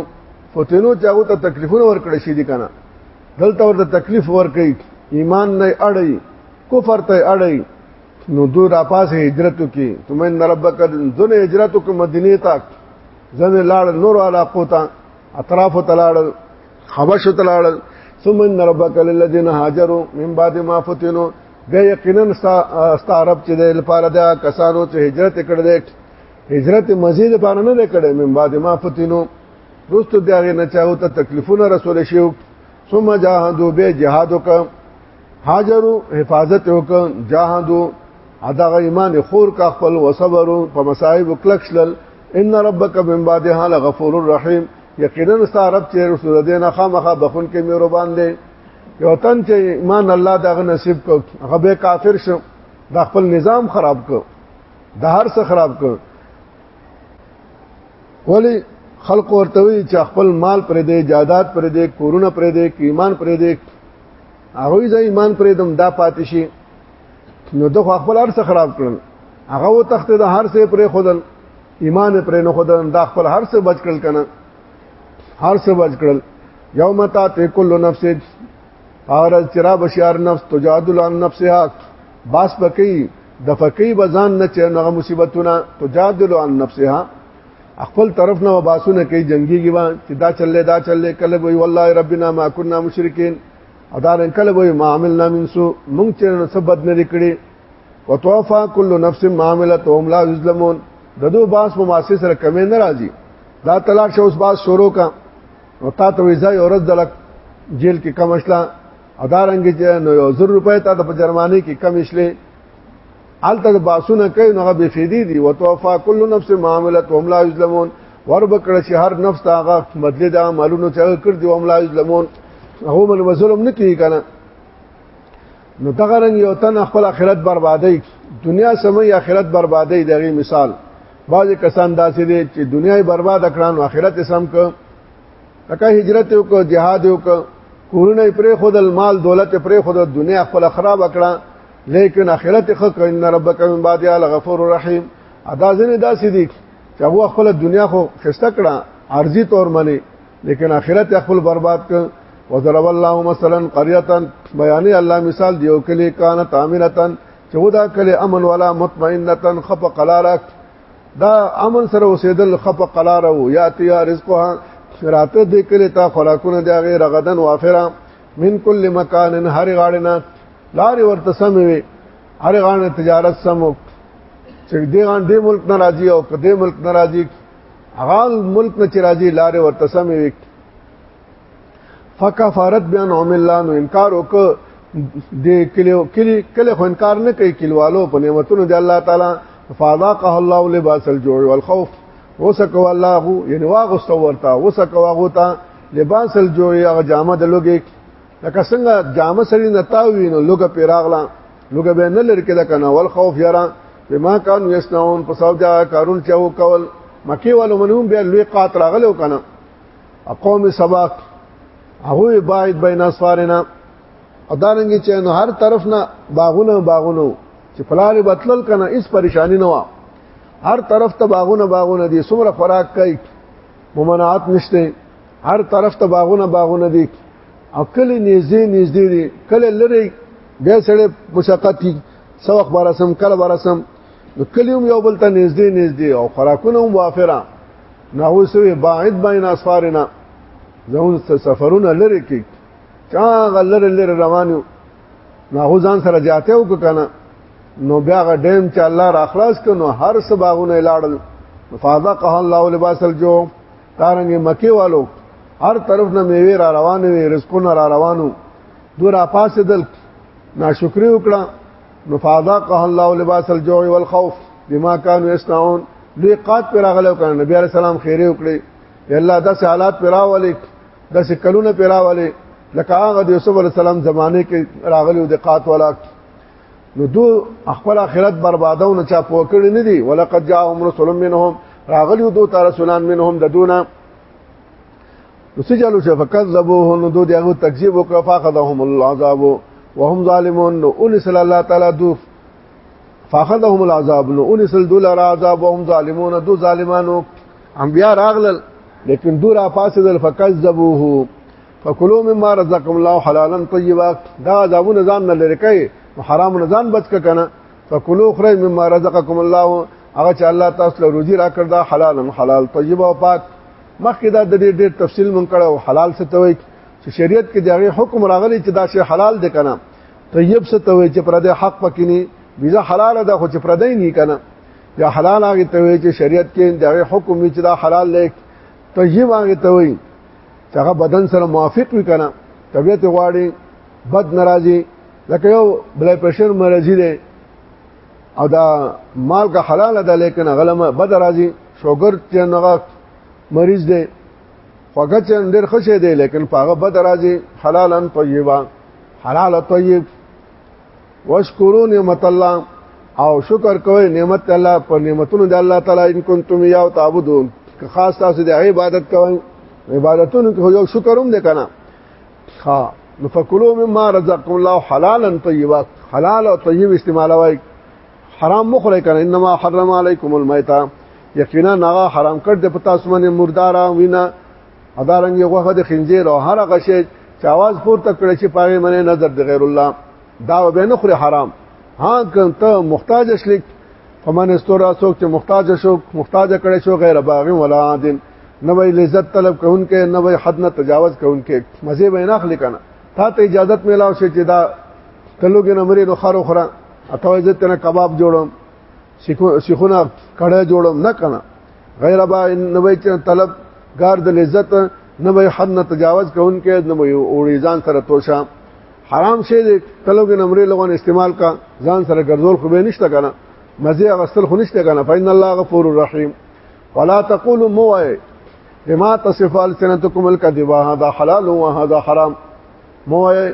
فتنو چاغو ته تکلیفونه ورکړ شي دي کنه دلته ورته تکلیف ورکړي ایمان نه اړي کفر ته اړي نو دو را پاس هجرت کی تمن ربک ذن هجرت کو مدینه تک ذن لاړ نور علا قوتا اطراف تلاړ حبش تلاړ ثم ان ربک للذین هاجروا من بعد ما فتنوا بیا یقینا ستارب چې د لپاره د کسانو چې هجرت کړ دې هجرت مزید لپاره نه کړې من بعد ما فتنو دوستو بیا غي نه چاو ته تکلیفونه رسول شي ثم جاهدوا به جهاد وک هاجروا حفاظت وک جاهدوا ادا ایمان خور کا خپل وصبر په مصائب کلکشل ان ربک من بعدها لغفور الرحیم یقینا ستارب چې رسول دینه خامخه بخون کې مهربان دی یو تن چې ایمان الله دغه نصیب کو هغه به کافر شو د خپل نظام خراب کو د هر څه خراب کو ولی خلق ورته وی چې خپل مال پر دې جاداد پر دې کورونه پر دې ایمان پر دې هغه ځای ایمان پر دم دا پاتې شي نو د خپل هر څه خراب کړل هغه تخت د هر څه پر خودل ایمان پر نه خود دا خپل هر څه بچ کړل کنه هر څه بچ کړل یوم تا ته کل نفس اور چرا بشار نفس تجادل عن نفسها باس بکی د فقې بزان نه چې هغه مصیبتونه تجادل عن نفسها خپل طرف نه وباسونه کوي جنگيږي وا چې دا چلې دا چلې کله وي والله ربنا ما كنا مشرکین او دا کله وي ما عملنا من سو مونږ چې څه بد نه کړی وتوفا كل نفس ما عملت وهم لا يظلمون ددو باس په ماسه سره کمې نه راځي دا تلار شوس باس شروع کا نو تا ته ویزا یو ورځ دلک جیل کې کم اشلا ادارنګ چې نو یو زر روپۍ تا ته په جرمانه کې کم اشلې الته باسونه کوي نو به فیدی دي وتوفا كل نفس ما عملت وهم لا يظلمون ور بکړه چې هر نفس هغه بدله د عملونو چې کړ دي وهم لا يظلمون هغه مل مظلوم نه کیږي کنه نو دغه رنګ یو تن خپل آخرت بربادي دنیا سمې آخرت بربادي دغه مثال بعضی کسان داسې دي چې دنیا یې برباد کړان او آخرت یې سم کړ لکه هجرت وکړ جهاد وکړ کورونه پرې خود المال دولت پرې خود دنیا خپل خراب کړه لیکن آخرت خک ان ربک من بعد الغفور الرحیم ادا ځنه داسې دي چې هغه خپل دنیا خو خسته کړه ارزي تور منی لیکن اخرت خپل برباد ک وضرب الله مثلا قريه بیان الله مثال دیو کلی کان تامنتن چې ودا کلی امن ولا مطمئنتن خپ قلارک دا امن سره اوسېدل خپ قلار وو یاتی رزقها راته دې کلی تا خلاقونه دی غیر غدن وافرا من کل مکان هر غاړنا لار ورته سم وي هر غاړه تجارت سم چې دې غان دې ملک ناراضي او دې ملک ناراضي هغه ملک نه چې راځي لارې ورته سمې وي فکفرت بیان عم الله نو انکار وک د کلی کلی کله خو انکار نه کوي کلیوالو په نعمتونو دی الله تعالی فاذاقه الله لباس الجوع والخوف وسکو الله یعنی واغست ورتا وسکو واغوتا لباس الجوع هغه جامه د لوګي لکه څنګه جامه سړی نتاوی نو لوګه پیراغلا نو که به نه لری کده کنه ول خوف یرا بما كانوا يصنعون په سبب دا کارون چې وکول مکی والو منهم بیا لوی قات راغلو کنه اقوم سبق هغه باید بین اسوارنا ادارنګ چې نو هر طرف نه باغونه باغونه چې پلار بتلل کنه اس پریشانی نه وا هر طرف ته باغونه باغونه دي سمره خوراک کوي ممانعات نشته هر طرف ته باغونه باغونه دي او کله نږدې نږدې دي کله لري بیا سره مشقت دي سو اخبار سم کله بار سم نو کلیوم یو بل ته نږدې نږدې او خوراکونه هم وافره نه وسوي باعد بین اسفارنا زمون سفرونه لري کې چا غلره لري روانو نه ځان سره جاته وک کنه نو بیا غ ډیم چې الله را خلاص کړي نو هر څه باغونه لاړل فاذا قه الله لباس الجو دارنګ مکه والو هر طرف نه میوه را روانې وي رزقونه را روانو دو را پاسې دل ناشکری وکړه نو فاذاقه الله لباس الجوع والخوف بما كانوا يصنعون لوی قات پر راغلو کړه نبی عليه السلام خیره وکړي الله داسې حالات پر راولې داسې کلونه پر راولې لکه هغه د یوسف علی السلام زمانه کې راغلی د قات ولا نو دو خپل اخرت بربادو نه چا پوه کړی نه دی ولقد جاءهم رسول منهم راغلی دو تر رسولان منهم د دونه نو سجلو چې فکذبوه نو دو دغه تکذیب وکړ فاخذهم العذاب وهم ظالمون نو ان صلی الله تعالی دو فاخذهم العذاب نو ان صلی دول عذاب وهم ظالمون دو ظالمانو انبیا راغلل لیکن دو را پاسدل فکذبوه فکلوا مما رزقکم الله حلالا طیبا دا عذابونه ځان نه لری کوي حرام نه ځان بچ کنه فکلوا خرج مما رزقکم الله هغه چې الله تاسو له روزي راکړ دا حلالا حلال طیب او پاک مخکې دا د ډېر تفصیل مونږ کړه او حلال څه ته وایي چې شریعت کې دغه حکم راغلی چې دا شی حلال دی کنه طیب څه ته وایي چې پر دې حق پکې نه ویزه حلال ده خو چې پر دې نه کنه یا حلال هغه ته وایي چې شریعت کې دغه حکم چې دا حلال لیک طیب هغه ته وایي چې هغه بدن سره موافق وي کنه طبيعت غواړي بد ناراضي لکه یو بلای پرشر مرضی دی او دا مال کا حلال ده لیکن غلم بد راضي شوګر چې نغه مریض دی خوګه چې ډېر خوشې دی لیکن پاغه بد راضي حلالن طیبا حلال طیب واشکرو نعمت الله او شکر کوئ نعمت الله په نعمتونو د الله تعالی ان کنتم یا تعبدون که خاص تاسو د عبادت کوئ عبادتونو کې یو شکر هم نه کنه ها نو فکلوا مما رزقکم الله حلالا طیبا حلال او طیب استعمالوي حرام مخره کنه انما حرم علیکم المیتہ یقینا هغه حرام کړ د پتا سمنه مردارا وینا ادارنګ یو غوخه د خنزیر او هر هغه شی چې आवाज پورته کړی چې پاره منه نظر د غیر الله دا به نه خوري حرام ها کنته محتاج شلیک فمن استورا څوک چې محتاج شو محتاج کړي شو غیر باغ ولا عادن نه وی لذت طلب کوونکې نه وی حد نه تجاوز کوونکې مزه به نه اخلي کنه تا ته اجازه ملاو شي چې دا تلوګ نه مري نو خارو خره اته عزت نه کباب جوړم سیخونه کړه جوړم نه کنه غیر با نه وای چې طلب ګار د لذت نه وای حد نه تجاوز کوونکې نه وای اوریزان سره توشه حرام شی دی کلو کې نمرې لغون استعمال کا ځان سره ګرځول خو به نشته کنه مزه غسل خو نشته کنه فین الله غفور الرحیم ولا تقولوا موای لما تصف السنتكم الكذبا هذا حلال وهذا حرام موای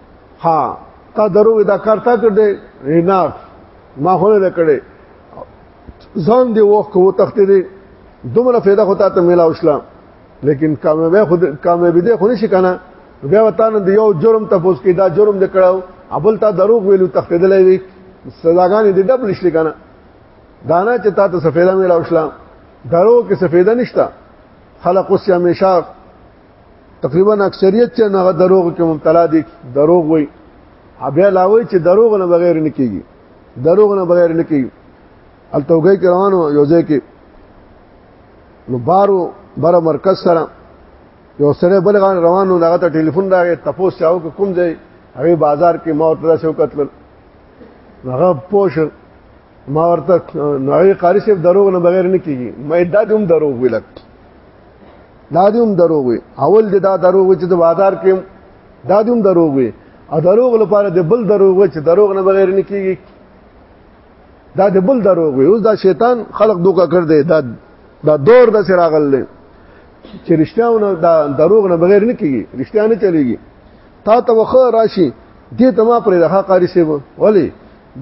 ها تا درو دا کارتا کړې ریناف ما خو نه کړې ځان دی وخت کو تختې دې دومره فایده خو ته ملا وشلا لیکن کامیابی خو کامیابی دې خو نشي کنه بیا وطن دی یو جرم تفوس کې دا جرم دې کړو ابل تا دروغ ویلو تختې دلې وی سزاګانې دې ډبل شي کنه دانا چې تا ته سفیده ملا وشلا درو کې سفیده نشتا خلق اوس همیشه تقریبا اکثریت چې هغه دروغ کې مبتلا دي دروغ وي بیا لاوي چې دروغ نه بغیر نه کیږي دروغ نه بغیر نه کیږي التوګي کې روانو یو ځای کې نو بارو بار مرکز سره یو سره بل غان روانو دغه ته ټلیفون راغی تپوس چاو کوم ځای هغه بازار کې موت راشو کتل هغه پوښ ما ورته نوې قاری صاحب دروغ نه بغیر نه کیږي ما دا دوم دروغ ویلک دا دوم دروغ وی اول د دا دروغ چې د بازار کې دا دوم دروغ وی او دروغ لپاره د بل دروغ چې دروغ نه بغیر نه کیږي دا د بل دروغ وی اوس دا شیطان خلق دوکا کړ دی دا دا دور د سراغل دی چې رښتیاونه دا دروغ نه بغیر نه کیږي رښتیا نه چلیږي تا ته وخه راشي دې ته ما پرې د حقاري سیب ولی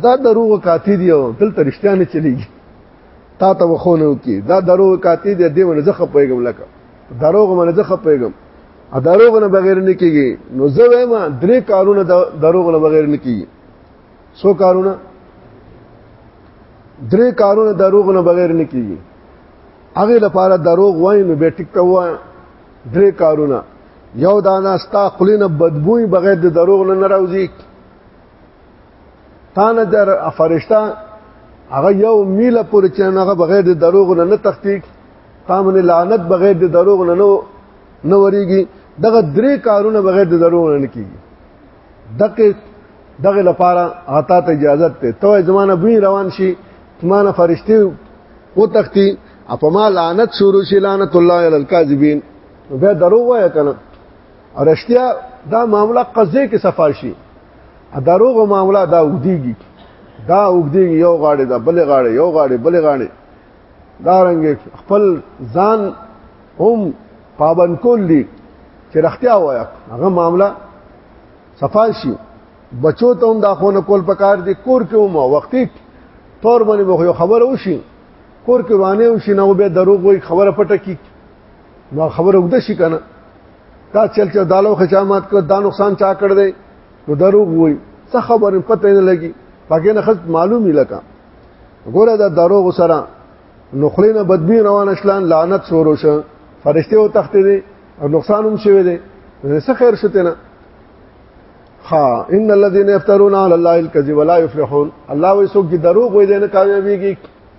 دا دروغ کاتی دی او دلته رښتیا نه چلیږي تا ته وخونه وکي دا دروغ کاتی دی دی ونه زخه پیغام لکه دروغ منه زخه پیغام ا دروغ نه بغیر نه کیږي نو زه وایم درې کارونه دروغ نه بغیر نه کیږي سو کارونه درې کارونه دروغ نه بغیر نه کیږي هغه لپاره دروغ وای نو به ټیک کوه درې کارونه یو دانا ستا خلینه بدبوئی بغیر د دروغ نه ناراضي تا نه در فرشتہ هغه یو میله پورې چې هغه بغیر د دروغ نه نه تختی تا من لعنت بغیر د دروغ نه نه وریږي دغه درې کارونه بغیر د دروغ نه کیږي دغه دغه لپاره عطا ته اجازه ته تو زمانہ بوی روان شي زمانہ فرشتي و تختی اپما لعنت شروع شي لعنت الله علی الکاذبین بیا دروغ وای کنه ارشتیا دا معاملہ قضې کې صفاشي دروغ معاملہ دا وګديږي دا وګديږي یو غاړي دا بل غاړي یو غاړي بل غاړي دا رنګ خپل ځان هم پابند کول دي چې رښتیا وایا هغه معاملہ صفاشي بچو ته هم دا خونه کول پکار دي کور کې هم وختي تور باندې خبر وشي کور کې روانه وشي نو به دروغ وي خبره پټه کی نو خبره وګد شي کنه دا چل چل دالو خچامات کړ دا نقصان چا کړ دی نو دروغ وای څه خبره پته نه لګي باقي نه خد معلومي لکه ګوره دا دروغ سره نخلینه بدبی روان شلان لعنت شروع شو فرشته او تخت دي او نقصان هم شوی دی څه خیر شته نه ها ان الذين يفترون على الله الكذب ولا يفلحون الله وي سو کې دروغ وي دي نه کامیابیږي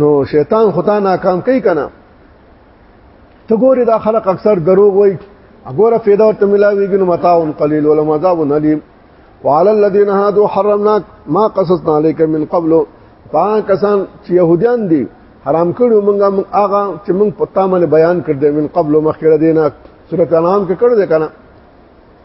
نو شیطان خدا ناکام کوي کنه ته ګوري دا خلک اکثر دروغ وایي اګوره فایده ورته ملاویږي نو متاع قلیل ولا مذاب علیم وعلى الذين هادوا حرمنا ما قصصنا عليك من قبل پا کسان چې يهوديان دي حرام کړو مونږه مونږ هغه چې مونږ پتا مل بیان کړ دې من قبل مخکره دینه سورۃ انعام کې کړ دې کنه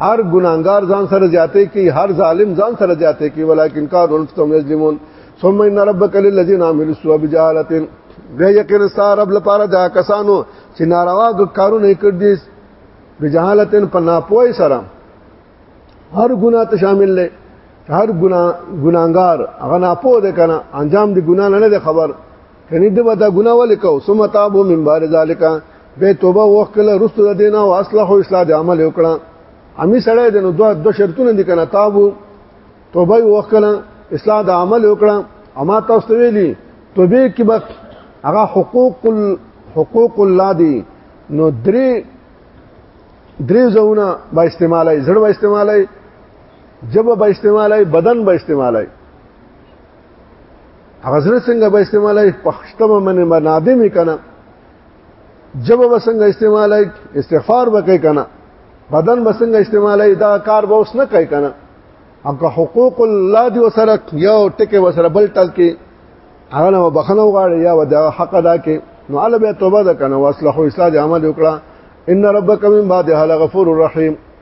هر ګناګار ځان سره زیاتې کی هر ظالم ځان سره زیاتې کی ولیکن کار انفسهم یظلمون ثم ان ربک للذین عملوا السوء بجهاله بیا یقین سره رب لپاره دا کسانو چې ناروا کارونه کړ دي بجهاله په ناپوهی سره هر ګناه ته شامل لې هر ګناه ګناګار هغه ناپوه ده کنه انجام دی ګناه نه ده خبر کني د ودا ګنا ولیکو ثم تابو من بار ذالک به توبه وکړه رسو د دینه او اصلح او اصلاح د عمل وکړه امی سره د نو دوه دو شرطونه دي کنه تابو توبه وکړه اصلاح د عمل وکړه اما تاسو ویلي توبه کې به هغه حقوق ال... حقوق الله دي نو درې درې زونه با استعمالای زړه با استعمالای جبه با استعمالای بدن با استعمالای هغه زړه څنګه به استعمالای پښتمه من منادم کنه جب به څنګه استعمالای استغفار وکي کنه بدن به څنګه استعمالای دا کار به اوس نه کوي کنه هغه حقوق الله دی وسره یو ټکه وسره بل ټل کې هغه نو بخنه وغاړي یا ودا حق ادا کې نو الله به توبه ده کنه واصلح اصلاح عمل وکړه ان ربک من بعد هل غفور رحیم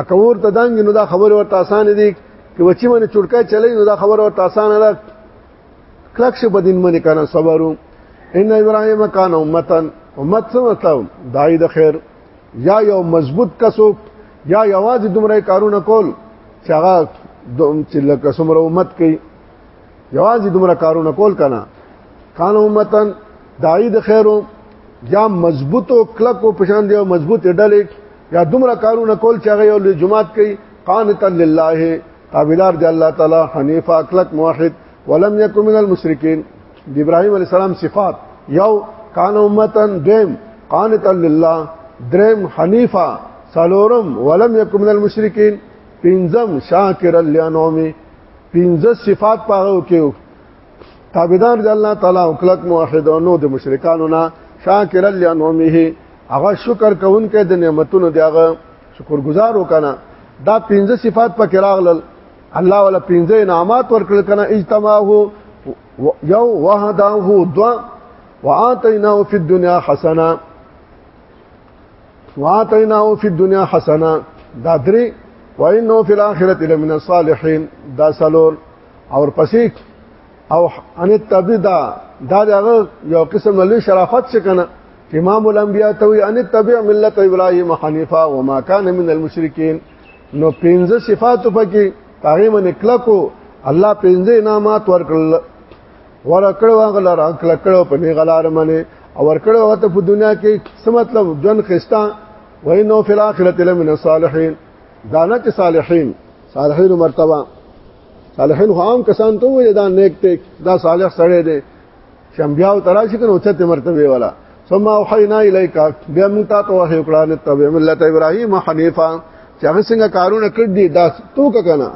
اکور ته دانګ نو دا خبره ورته اسانه دي چې وچی باندې چړکا چلی نو دا خبره ورته اسانه ده کلک شه بدین باندې کنه صبرو ان ابراهیم کان امتن امت څه مطلب دای د خیر یا یو مضبوط کسو یا یواز دومره کارونه کول چې هغه چې لکه څومره امت کوي یوازې دومره کارونه کول کنه کان امتن دای د خیرو یا مضبوط او کلک او پشان دی او مضبوط ډلې یا دومره کارونه کول چې هغه یو جماعت کوي قانتا لله تابعدار دی الله تعالی حنیف اکلک موحد ولم یکن من المشرکین د ابراهیم علی السلام صفات یو کان امتن دیم قانتا لله دریم حنیفا سالورم ولم یکن من المشرکین پنځم شاکر لانومی پنځه صفات پاغو کې تابعدار د الله تعالی او کلک موحدانو د مشرکانو نه شاکر لانعمه هغه شکر کوونکې د نعمتونو دی هغه شکر گزار وکنه دا پنځه صفات پکې راغلل الله ولا پنځه انعامات ورکړل کنه اجتماعه یو وحده دوا واتیناه فی الدنیا حسنه واتیناو فی الدنیا حسنه دا درې وانه فی الاخرته لمن الصالحین دا سلور اور پسې او ان تبدا دا دغه یو قسم له شرافت څخه کنه امام الانبیاء ته وی ان تبع ملت ابراهیم حنیفا وما کان من المشرکین نو پنځه صفات پکې هغه من کلکو الله پنځه انعامات ورکړل ورکړو هغه لار عقل کړو په نه غلار منه او ورکړو هغه ته په دنیا کې څه مطلب جن خستا وای نو فی الاخرته لمن الصالحین دانه چې صالحین صالحین مرتبه صالحین خو عام کسان ته وي دا نیک ته دا صالح سره دي چې انبیاء تراشی کنه اوچته مرتبه والا ثم اوحینا الیک بیا موږ ته وحی وکړه نو تبع ملت ابراهیم حنیفا چې هغه څنګه کارونه کړ دي دا تو کنه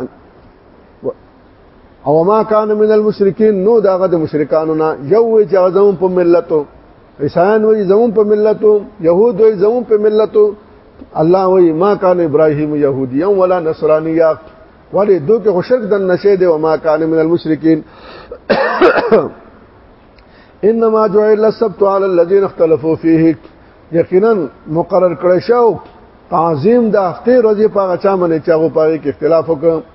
او ما کان من المشرکین نو داغه د مشرکانو نه یو وی چې زمون په ملتو عیسایان وی زمون په ملتو يهود وی زمون په ملتو الله وی ما کان ابراهیم يهودیا ولا نصرانیا ولی دو کې شرک د نشه دی او ما کان من المشرکین انما جعل السبت على الذين اختلفوا فيه یقینا مقرر کړی شو تعظیم د هفته ورځې په غچا منې چې هغه په کې اختلاف وکړ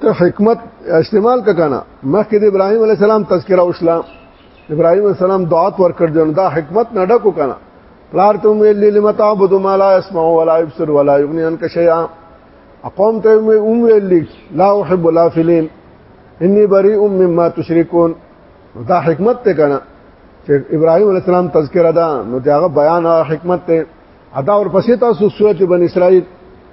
ته حکمت استعمال ککنه مخکې د ابراهيم عليه السلام تذکرہ وشلا ابراهيم عليه السلام دعات ورکړ دي دا حکمت نه ډکو کنه پلار ته ویل لم تعبد ما لا يسمع ولا يبصر ولا يغني عنك شيئا اقوم ته ویل ویل لا احب لا فلين اني بريء مما تشركون دا حکمت ته کنه چې ابراهيم عليه السلام تذکرہ ده نو داغه بیان او حکمت ته ادا اور پسې تاسو سورته بن اسرائیل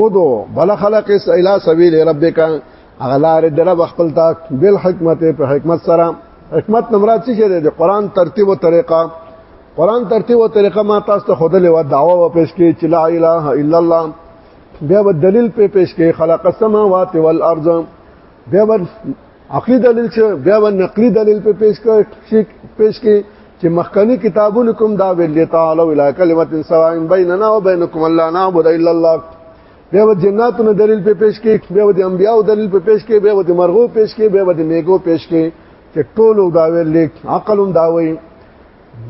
ادو بل خلق اس الى سبيل ربک اغلار در خپل تا بل حکمت په حکمت سره حکمت نمراد څه شه د قران ترتیب او طریقه قران ترتیب او طریقه ما تاسو ته خود له دعوا و پیش کې چې لا اله الا الله بیا دلیل په پیش کې خلق السماوات والارض بیا عقلی دلیل چې بیا و نقلی دلیل په پیش کړ پیش کې چې مخکنی کتابونو کوم دا ویل تعالی ولا کلمت سواء بیننا و بینکم الله نعبد الا الله بیا و جناتونو دلیل په پیش کې بیا و د انبیاو دلیل په پیش کې بیا و د مرغو پیش کې بیا و د میګو پیش کې چې ټولو دا ویل لیک عقل هم دا وایي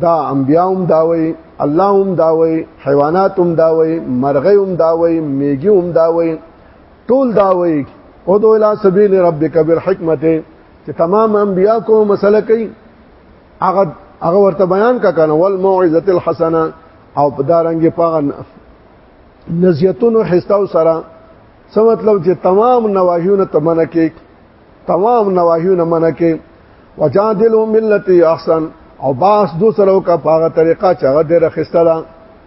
دا انبیاو هم دا وایي الله هم دا وایي حیوانات هم دا وایي مرغې هم دا وایي میګي هم دا وایي ټول دا وایي او دو الى سبیل ربک بالحکمت چې تمام انبیا کو مسله کوي هغه هغه ورته بیان کا کنه ول موعظه الحسنه او پدارنګ په نزیتونو حستاو سره څه مطلب چې تمام نواهیونه تمنه کې تمام نواهیونه منه کې وجادلهم ملتی احسن او باس دو سره کا پاغه طریقه چې هغه ډیره خسته ده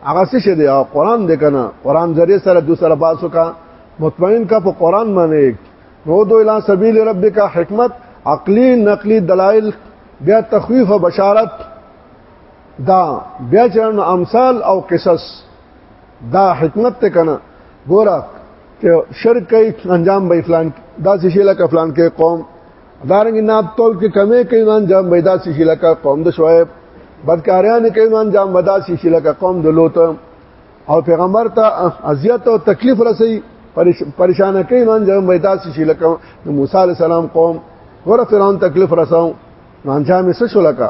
هغه څه شه دی قرآن دې کنه قرآن ذریعہ سره دو سره باسو کا مطمئن کا په قرآن باندې نو دو الی سبیل ربک حکمت عقلی نقلی دلائل بیا تخویف او بشارت دا بیا چرن امثال او قصص دا حکمت ته کنه ګوره چې شرک کوي انجام به فلان دا څه شي لکه فلان کې قوم دارنګ ناب تول کې کمې کوي نو انجام به دا څه شي لکه قوم د شعیب بدکاریان کوي نو انجام به دا څه شي لکه قوم د لوط او پیغمبر ته اذیت او تکلیف رسي پریشان کوي نو انجام به دا څه شي لکه موسی عليه السلام قوم ور فرعون تکلیف رساو نو انجام یې څه شو لکه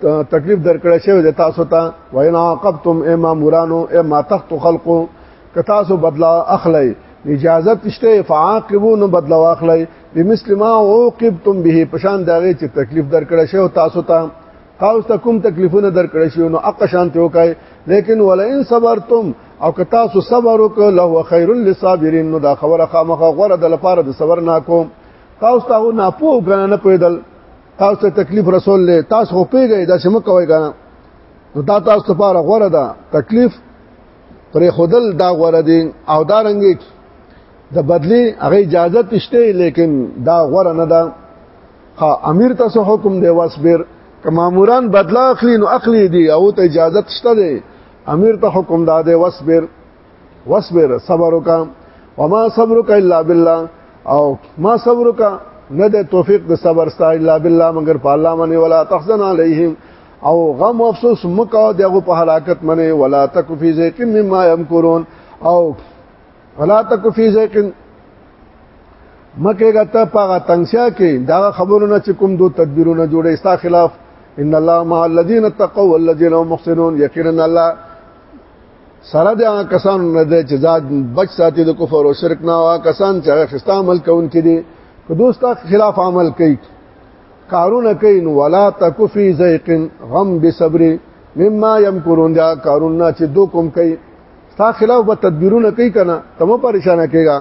تکلیف درکړی شوی د تاسو ته وینا عقبتم اما مرانو اما تخت خلقو که تاسو بدلا اخلی اجازه تشته فعاقبو نو بدلا واخلی بمثل ما عوقبتم به پشان داغه چې تکلیف درکړی شوی تاسو ته تاسو ته کوم تکلیفونه درکړی شوی نو اق شانته وکای لیکن ولئن صبرتم او که تاسو صبر وکړ له خیر للصابرین نو دا خبره خامخه غوړه د لپاره د صبر نه کوم تاسو ته نه پوه غنه نه پیدل تاسو ته تکلیف رسول له تاسو خو پیګی دا سم کوي کنه نو دا تاسو ته پاره غوړه ده تکلیف پر خودل دا غوړه دي او دا رنګي د بدلی هغه اجازه تشته لیکن دا غوړه نه ده ها امیر تاسو حکم دی واسبر کماموران بدلا اخلي نو اخلي دي او ته اجازه تشته دي امیر ته حکم داده واسبر وصبر صبر وکا وما صبرك الا بالله او ما صبرك نه د توفیق د صبر ستا الا بالله مگر په الله باندې ولا تحزن عليهم او غم او افسوس مکو دغه په هلاکت باندې ولا تک فی ذیق مما یمکرون او ولا تک فی ذیق مکه غته پاغه تنگسیا کې دا خبرونه چې کوم دو تدبیرونه جوړې استا خلاف ان الله مع الذين اتقوا والذين هم محسنون یقینا الله سره د هغه کسانو نه دی چې ځان بچ ساتي د کفر او شرک نه هغه کسان چې هغه خسته عمل کوونکي دي که دوستا خلاف عمل کوي کارونه کوي نو ولا تکفي زيق غم بصبر مما يمكرون دا کارونه چې دو کوم کوي ستا خلاف به تدبیرونه کوي کنه تمه پریشان کېږي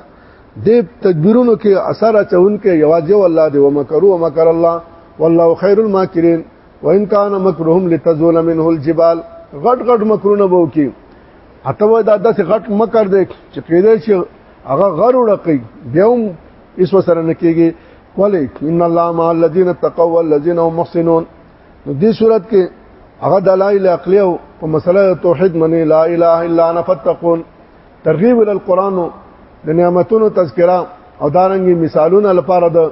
د تدبیرونو کې اثر اچون کې یواځې والله دی ومکروا ومکر الله والله خير الماکرین وان کان مکرهم لتزول منه الجبال غټ غټ مکرونه بو کی اته وای دا داسې غټ مکر دی چې کېدای شي هغه غر وړقي بیا هم اس وسره نه کېږي ولی ان الله مع الذين اتقوا والذين هم محسنون نو دې صورت کې هغه دلایل عقلی او په مسله توحید منی لا اله الا انا فتقون ترغیب ال القران د نعمتونو تذکرہ او دارنګي مثالونه لپاره د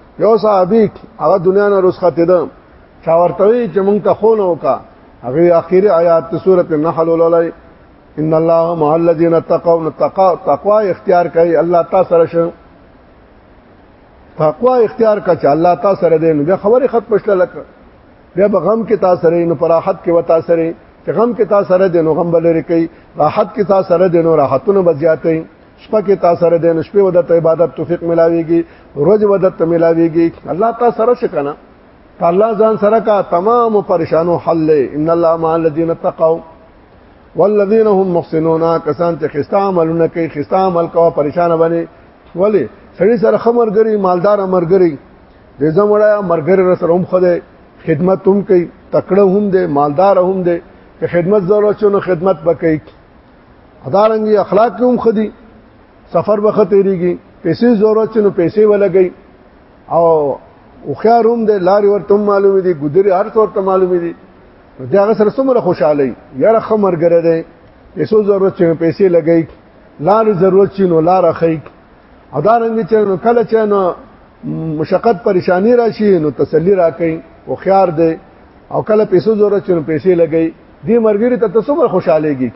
یو صحابي هغه دنیا نه رسخت ده چا ورته وی چې مونږ ته خونه وکا هغه اخیری آیات ته سورته النحل ولولای ان الله مع الذين تقوا تقوا تقوا اختیار کوي الله تعالی سره شو تقوا اختیار کا چې الله تعالی سره دې نو خبره خط پښته لکه بیا به غم کې تاسو سره نو پراحت کې وتا سره چې غم کې تاسو سره دې نو غم بلری کوي راحت کې تاسو سره دې نو راحتونه بزیاتې شپه کې تاسو سره د نو شپې ودته عبادت توفیق ملاويږي روز ودته ملاويږي الله تاسو سره شکنه الله ځان سره کا تمام پریشانو حل ان الله مع الذين اتقوا والذین هم محسنون کسان چې خستا عملونه کوي خستا عمل کوه پریشان باندې ولی سړی سره خمرګری مالدار مرګری د زموړه مرګری سره هم خده خدمت هم کوي تکړه هم دی مالدار هم دی که خدمت ضرورت شونه خدمت وکړي ادارنګي اخلاق هم خدي سفر به ختيريږي پیسې ضرورت نو پیسې ولګي او خوخيار هم د لاري ورته معلوم دي ګذري هر څور ته معلوم دي دا غسر سمره خوشاله یاره خمرګره ده پیسو ضرورت چې پیسې لګي لار ضرورت چې نو لار خي ادارنګ چې نو کله چې نو مشقت پریشانی راشي نو تسلی راکې او خيار دی او کله پیسو ضرورت چې نو پیسې لګي دې مرګري ته څومره خوشالهږي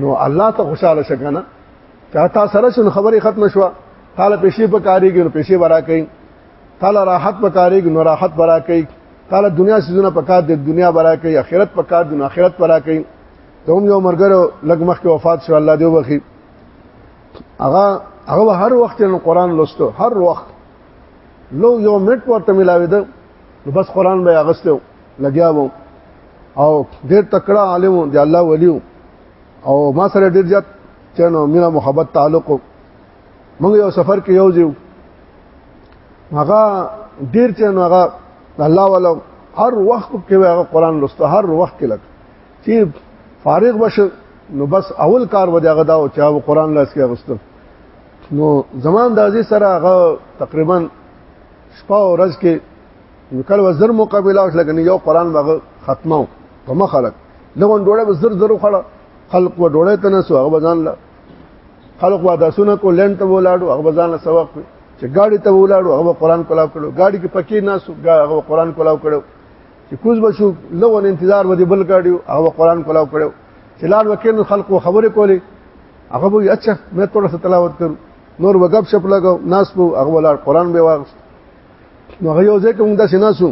نو الله ته خوشاله شکنه چا تا سره شنو خبره ختم شوه تعالی پیسې په کاریږي نو پیسې ورا کوي تعالی راحت په کاریږي نو راحت ورا کوي تعالی دنیا سيزونه په کار دي دنیا ورا کوي آخرت په کار دي نو آخرت ورا کوي دوم یو مرګرو لګ مخ کې وفات شو الله دی وبخي هغه هغه هر وخت نو قران لوستو هر وخت لو یو منټ ورته ملاوي ده نو بس قران به اغستو لګیا وو او ډیر تکړه عالم دی الله ولیو او ما سره ډیر زیات چنو مینا محبت تعلق موږ یو سفر کې یو ځو هغه ډیر چنو هغه الله والا هر وخت کې هغه قران لسته هر وخت کې لګ چې فارغ بشه نو بس اول کار و دغه دا او چا قران لاس کې غوستل نو زمان دازي سره هغه تقریبا شپه او ورځ کې نو کله وزر مقابله وکړه کنه یو قران هغه ختمه په مخ خلک لغون ډوړه وزر زر خړه خلق و ډوړه تنه سو هغه بزان لا خلق و داسونه کو لند ته ولاړو هغه بزان لا سبق چې گاډي ته ولاړو هغه قران کولاو کړو گاډي کې پکې ناسو هغه قران کولاو کړو چې کوز بشو لغون انتظار ودی بل گاډي هغه قران کولاو کړو چې لار وکړ خلق و خبره کولی هغه وی اچھا مې تھوڑا سا تلاوت کړو نور وګب شپ لګاو ناس په هغه ولار قران به واغست نو هغه یو ځای کوم داسې ناسو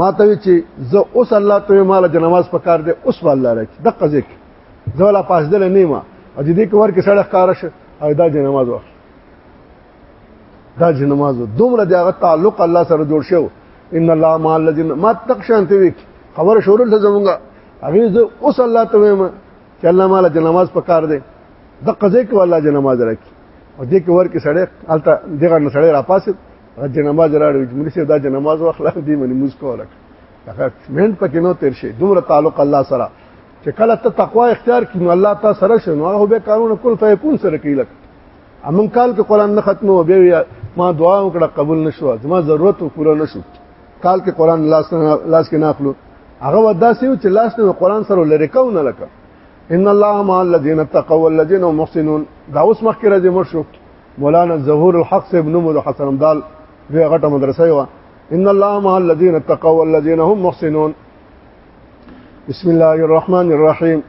ما ته چې زه اوس الله ته مال جنواز پکار دی اوس والله راک د قزیک زه ولا پاسدل نه ما او دې کور کې سړی ښکارا شه او دا جنواز وخت دا جنواز دومره دغه تعلق الله سره جوړ شو ان الله مع الذين ما تک شانته وی خبر شورل ته زمونږه هغه زه اوس الله ته ما چې الله مال جنواز پکار دی د قزیک والله جنواز راک او دې کې ور کې سړی الته دغه سړی را پاسه جنماز راړو چې مونږ سره دا جنماز واخلا دې منی موږ کوله هغه مهند پکې نو تیر شي دومره تعلق الله سره چې کله ته تقوا اختیار کړې نو الله تعالی سره شې نو هغه به قانون کول فیکون سره کوي لکه امن کال کې قران نه ختمو بیا ما دعا وکړه قبول نشو زما ضرورت پوره نشو کال کې قران لاس لاس کې ناخلو هغه ودا سیو چې لاس نه قران سره لری کو نه لکه ان الله مع الذين اتقوا والذين هم محسنون دا اوس مخکې راځي مرشو مولانا ظهور الحق ابن محمد حسن دال بیا غټه مدرسه و ان الله مع الذين اتقوا والذين هم محسنون بسم الله الرحمن الرحيم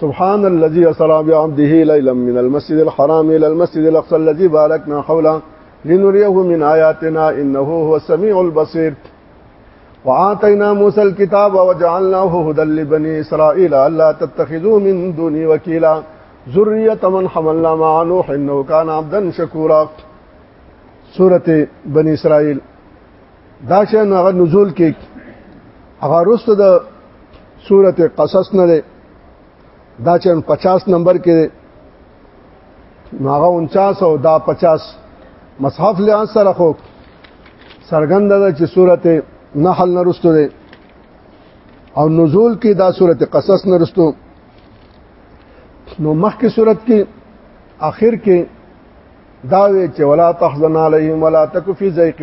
سبحان الذي أسرى بعبده ليلا من المسجد الحرام إلى المسجد الأقصى الذي باركنا حوله لنريه من آياتنا إنه هو السميع البصير وآتينا موسى الكتاب وجعلناه هدى لبني إسرائيل ألا تتخذوا من دوني وكيلا ذریه من حملنا مع نوح انه كان عبدا شکورا سوره بنی اسرائیل دا چې هغه نزول کې هغه رسته د سوره قصص نه ده دا چې 50 نمبر کې هغه 49 او دا 50 مصحف له سره خو سرګند ده چې سوره نحل نه رسته ده او نزول کې دا سوره قصص نه رسته نو مخکې صورت کې اخر کې دا وی چې ولا تحزن علیهم ولا تک فی ضیق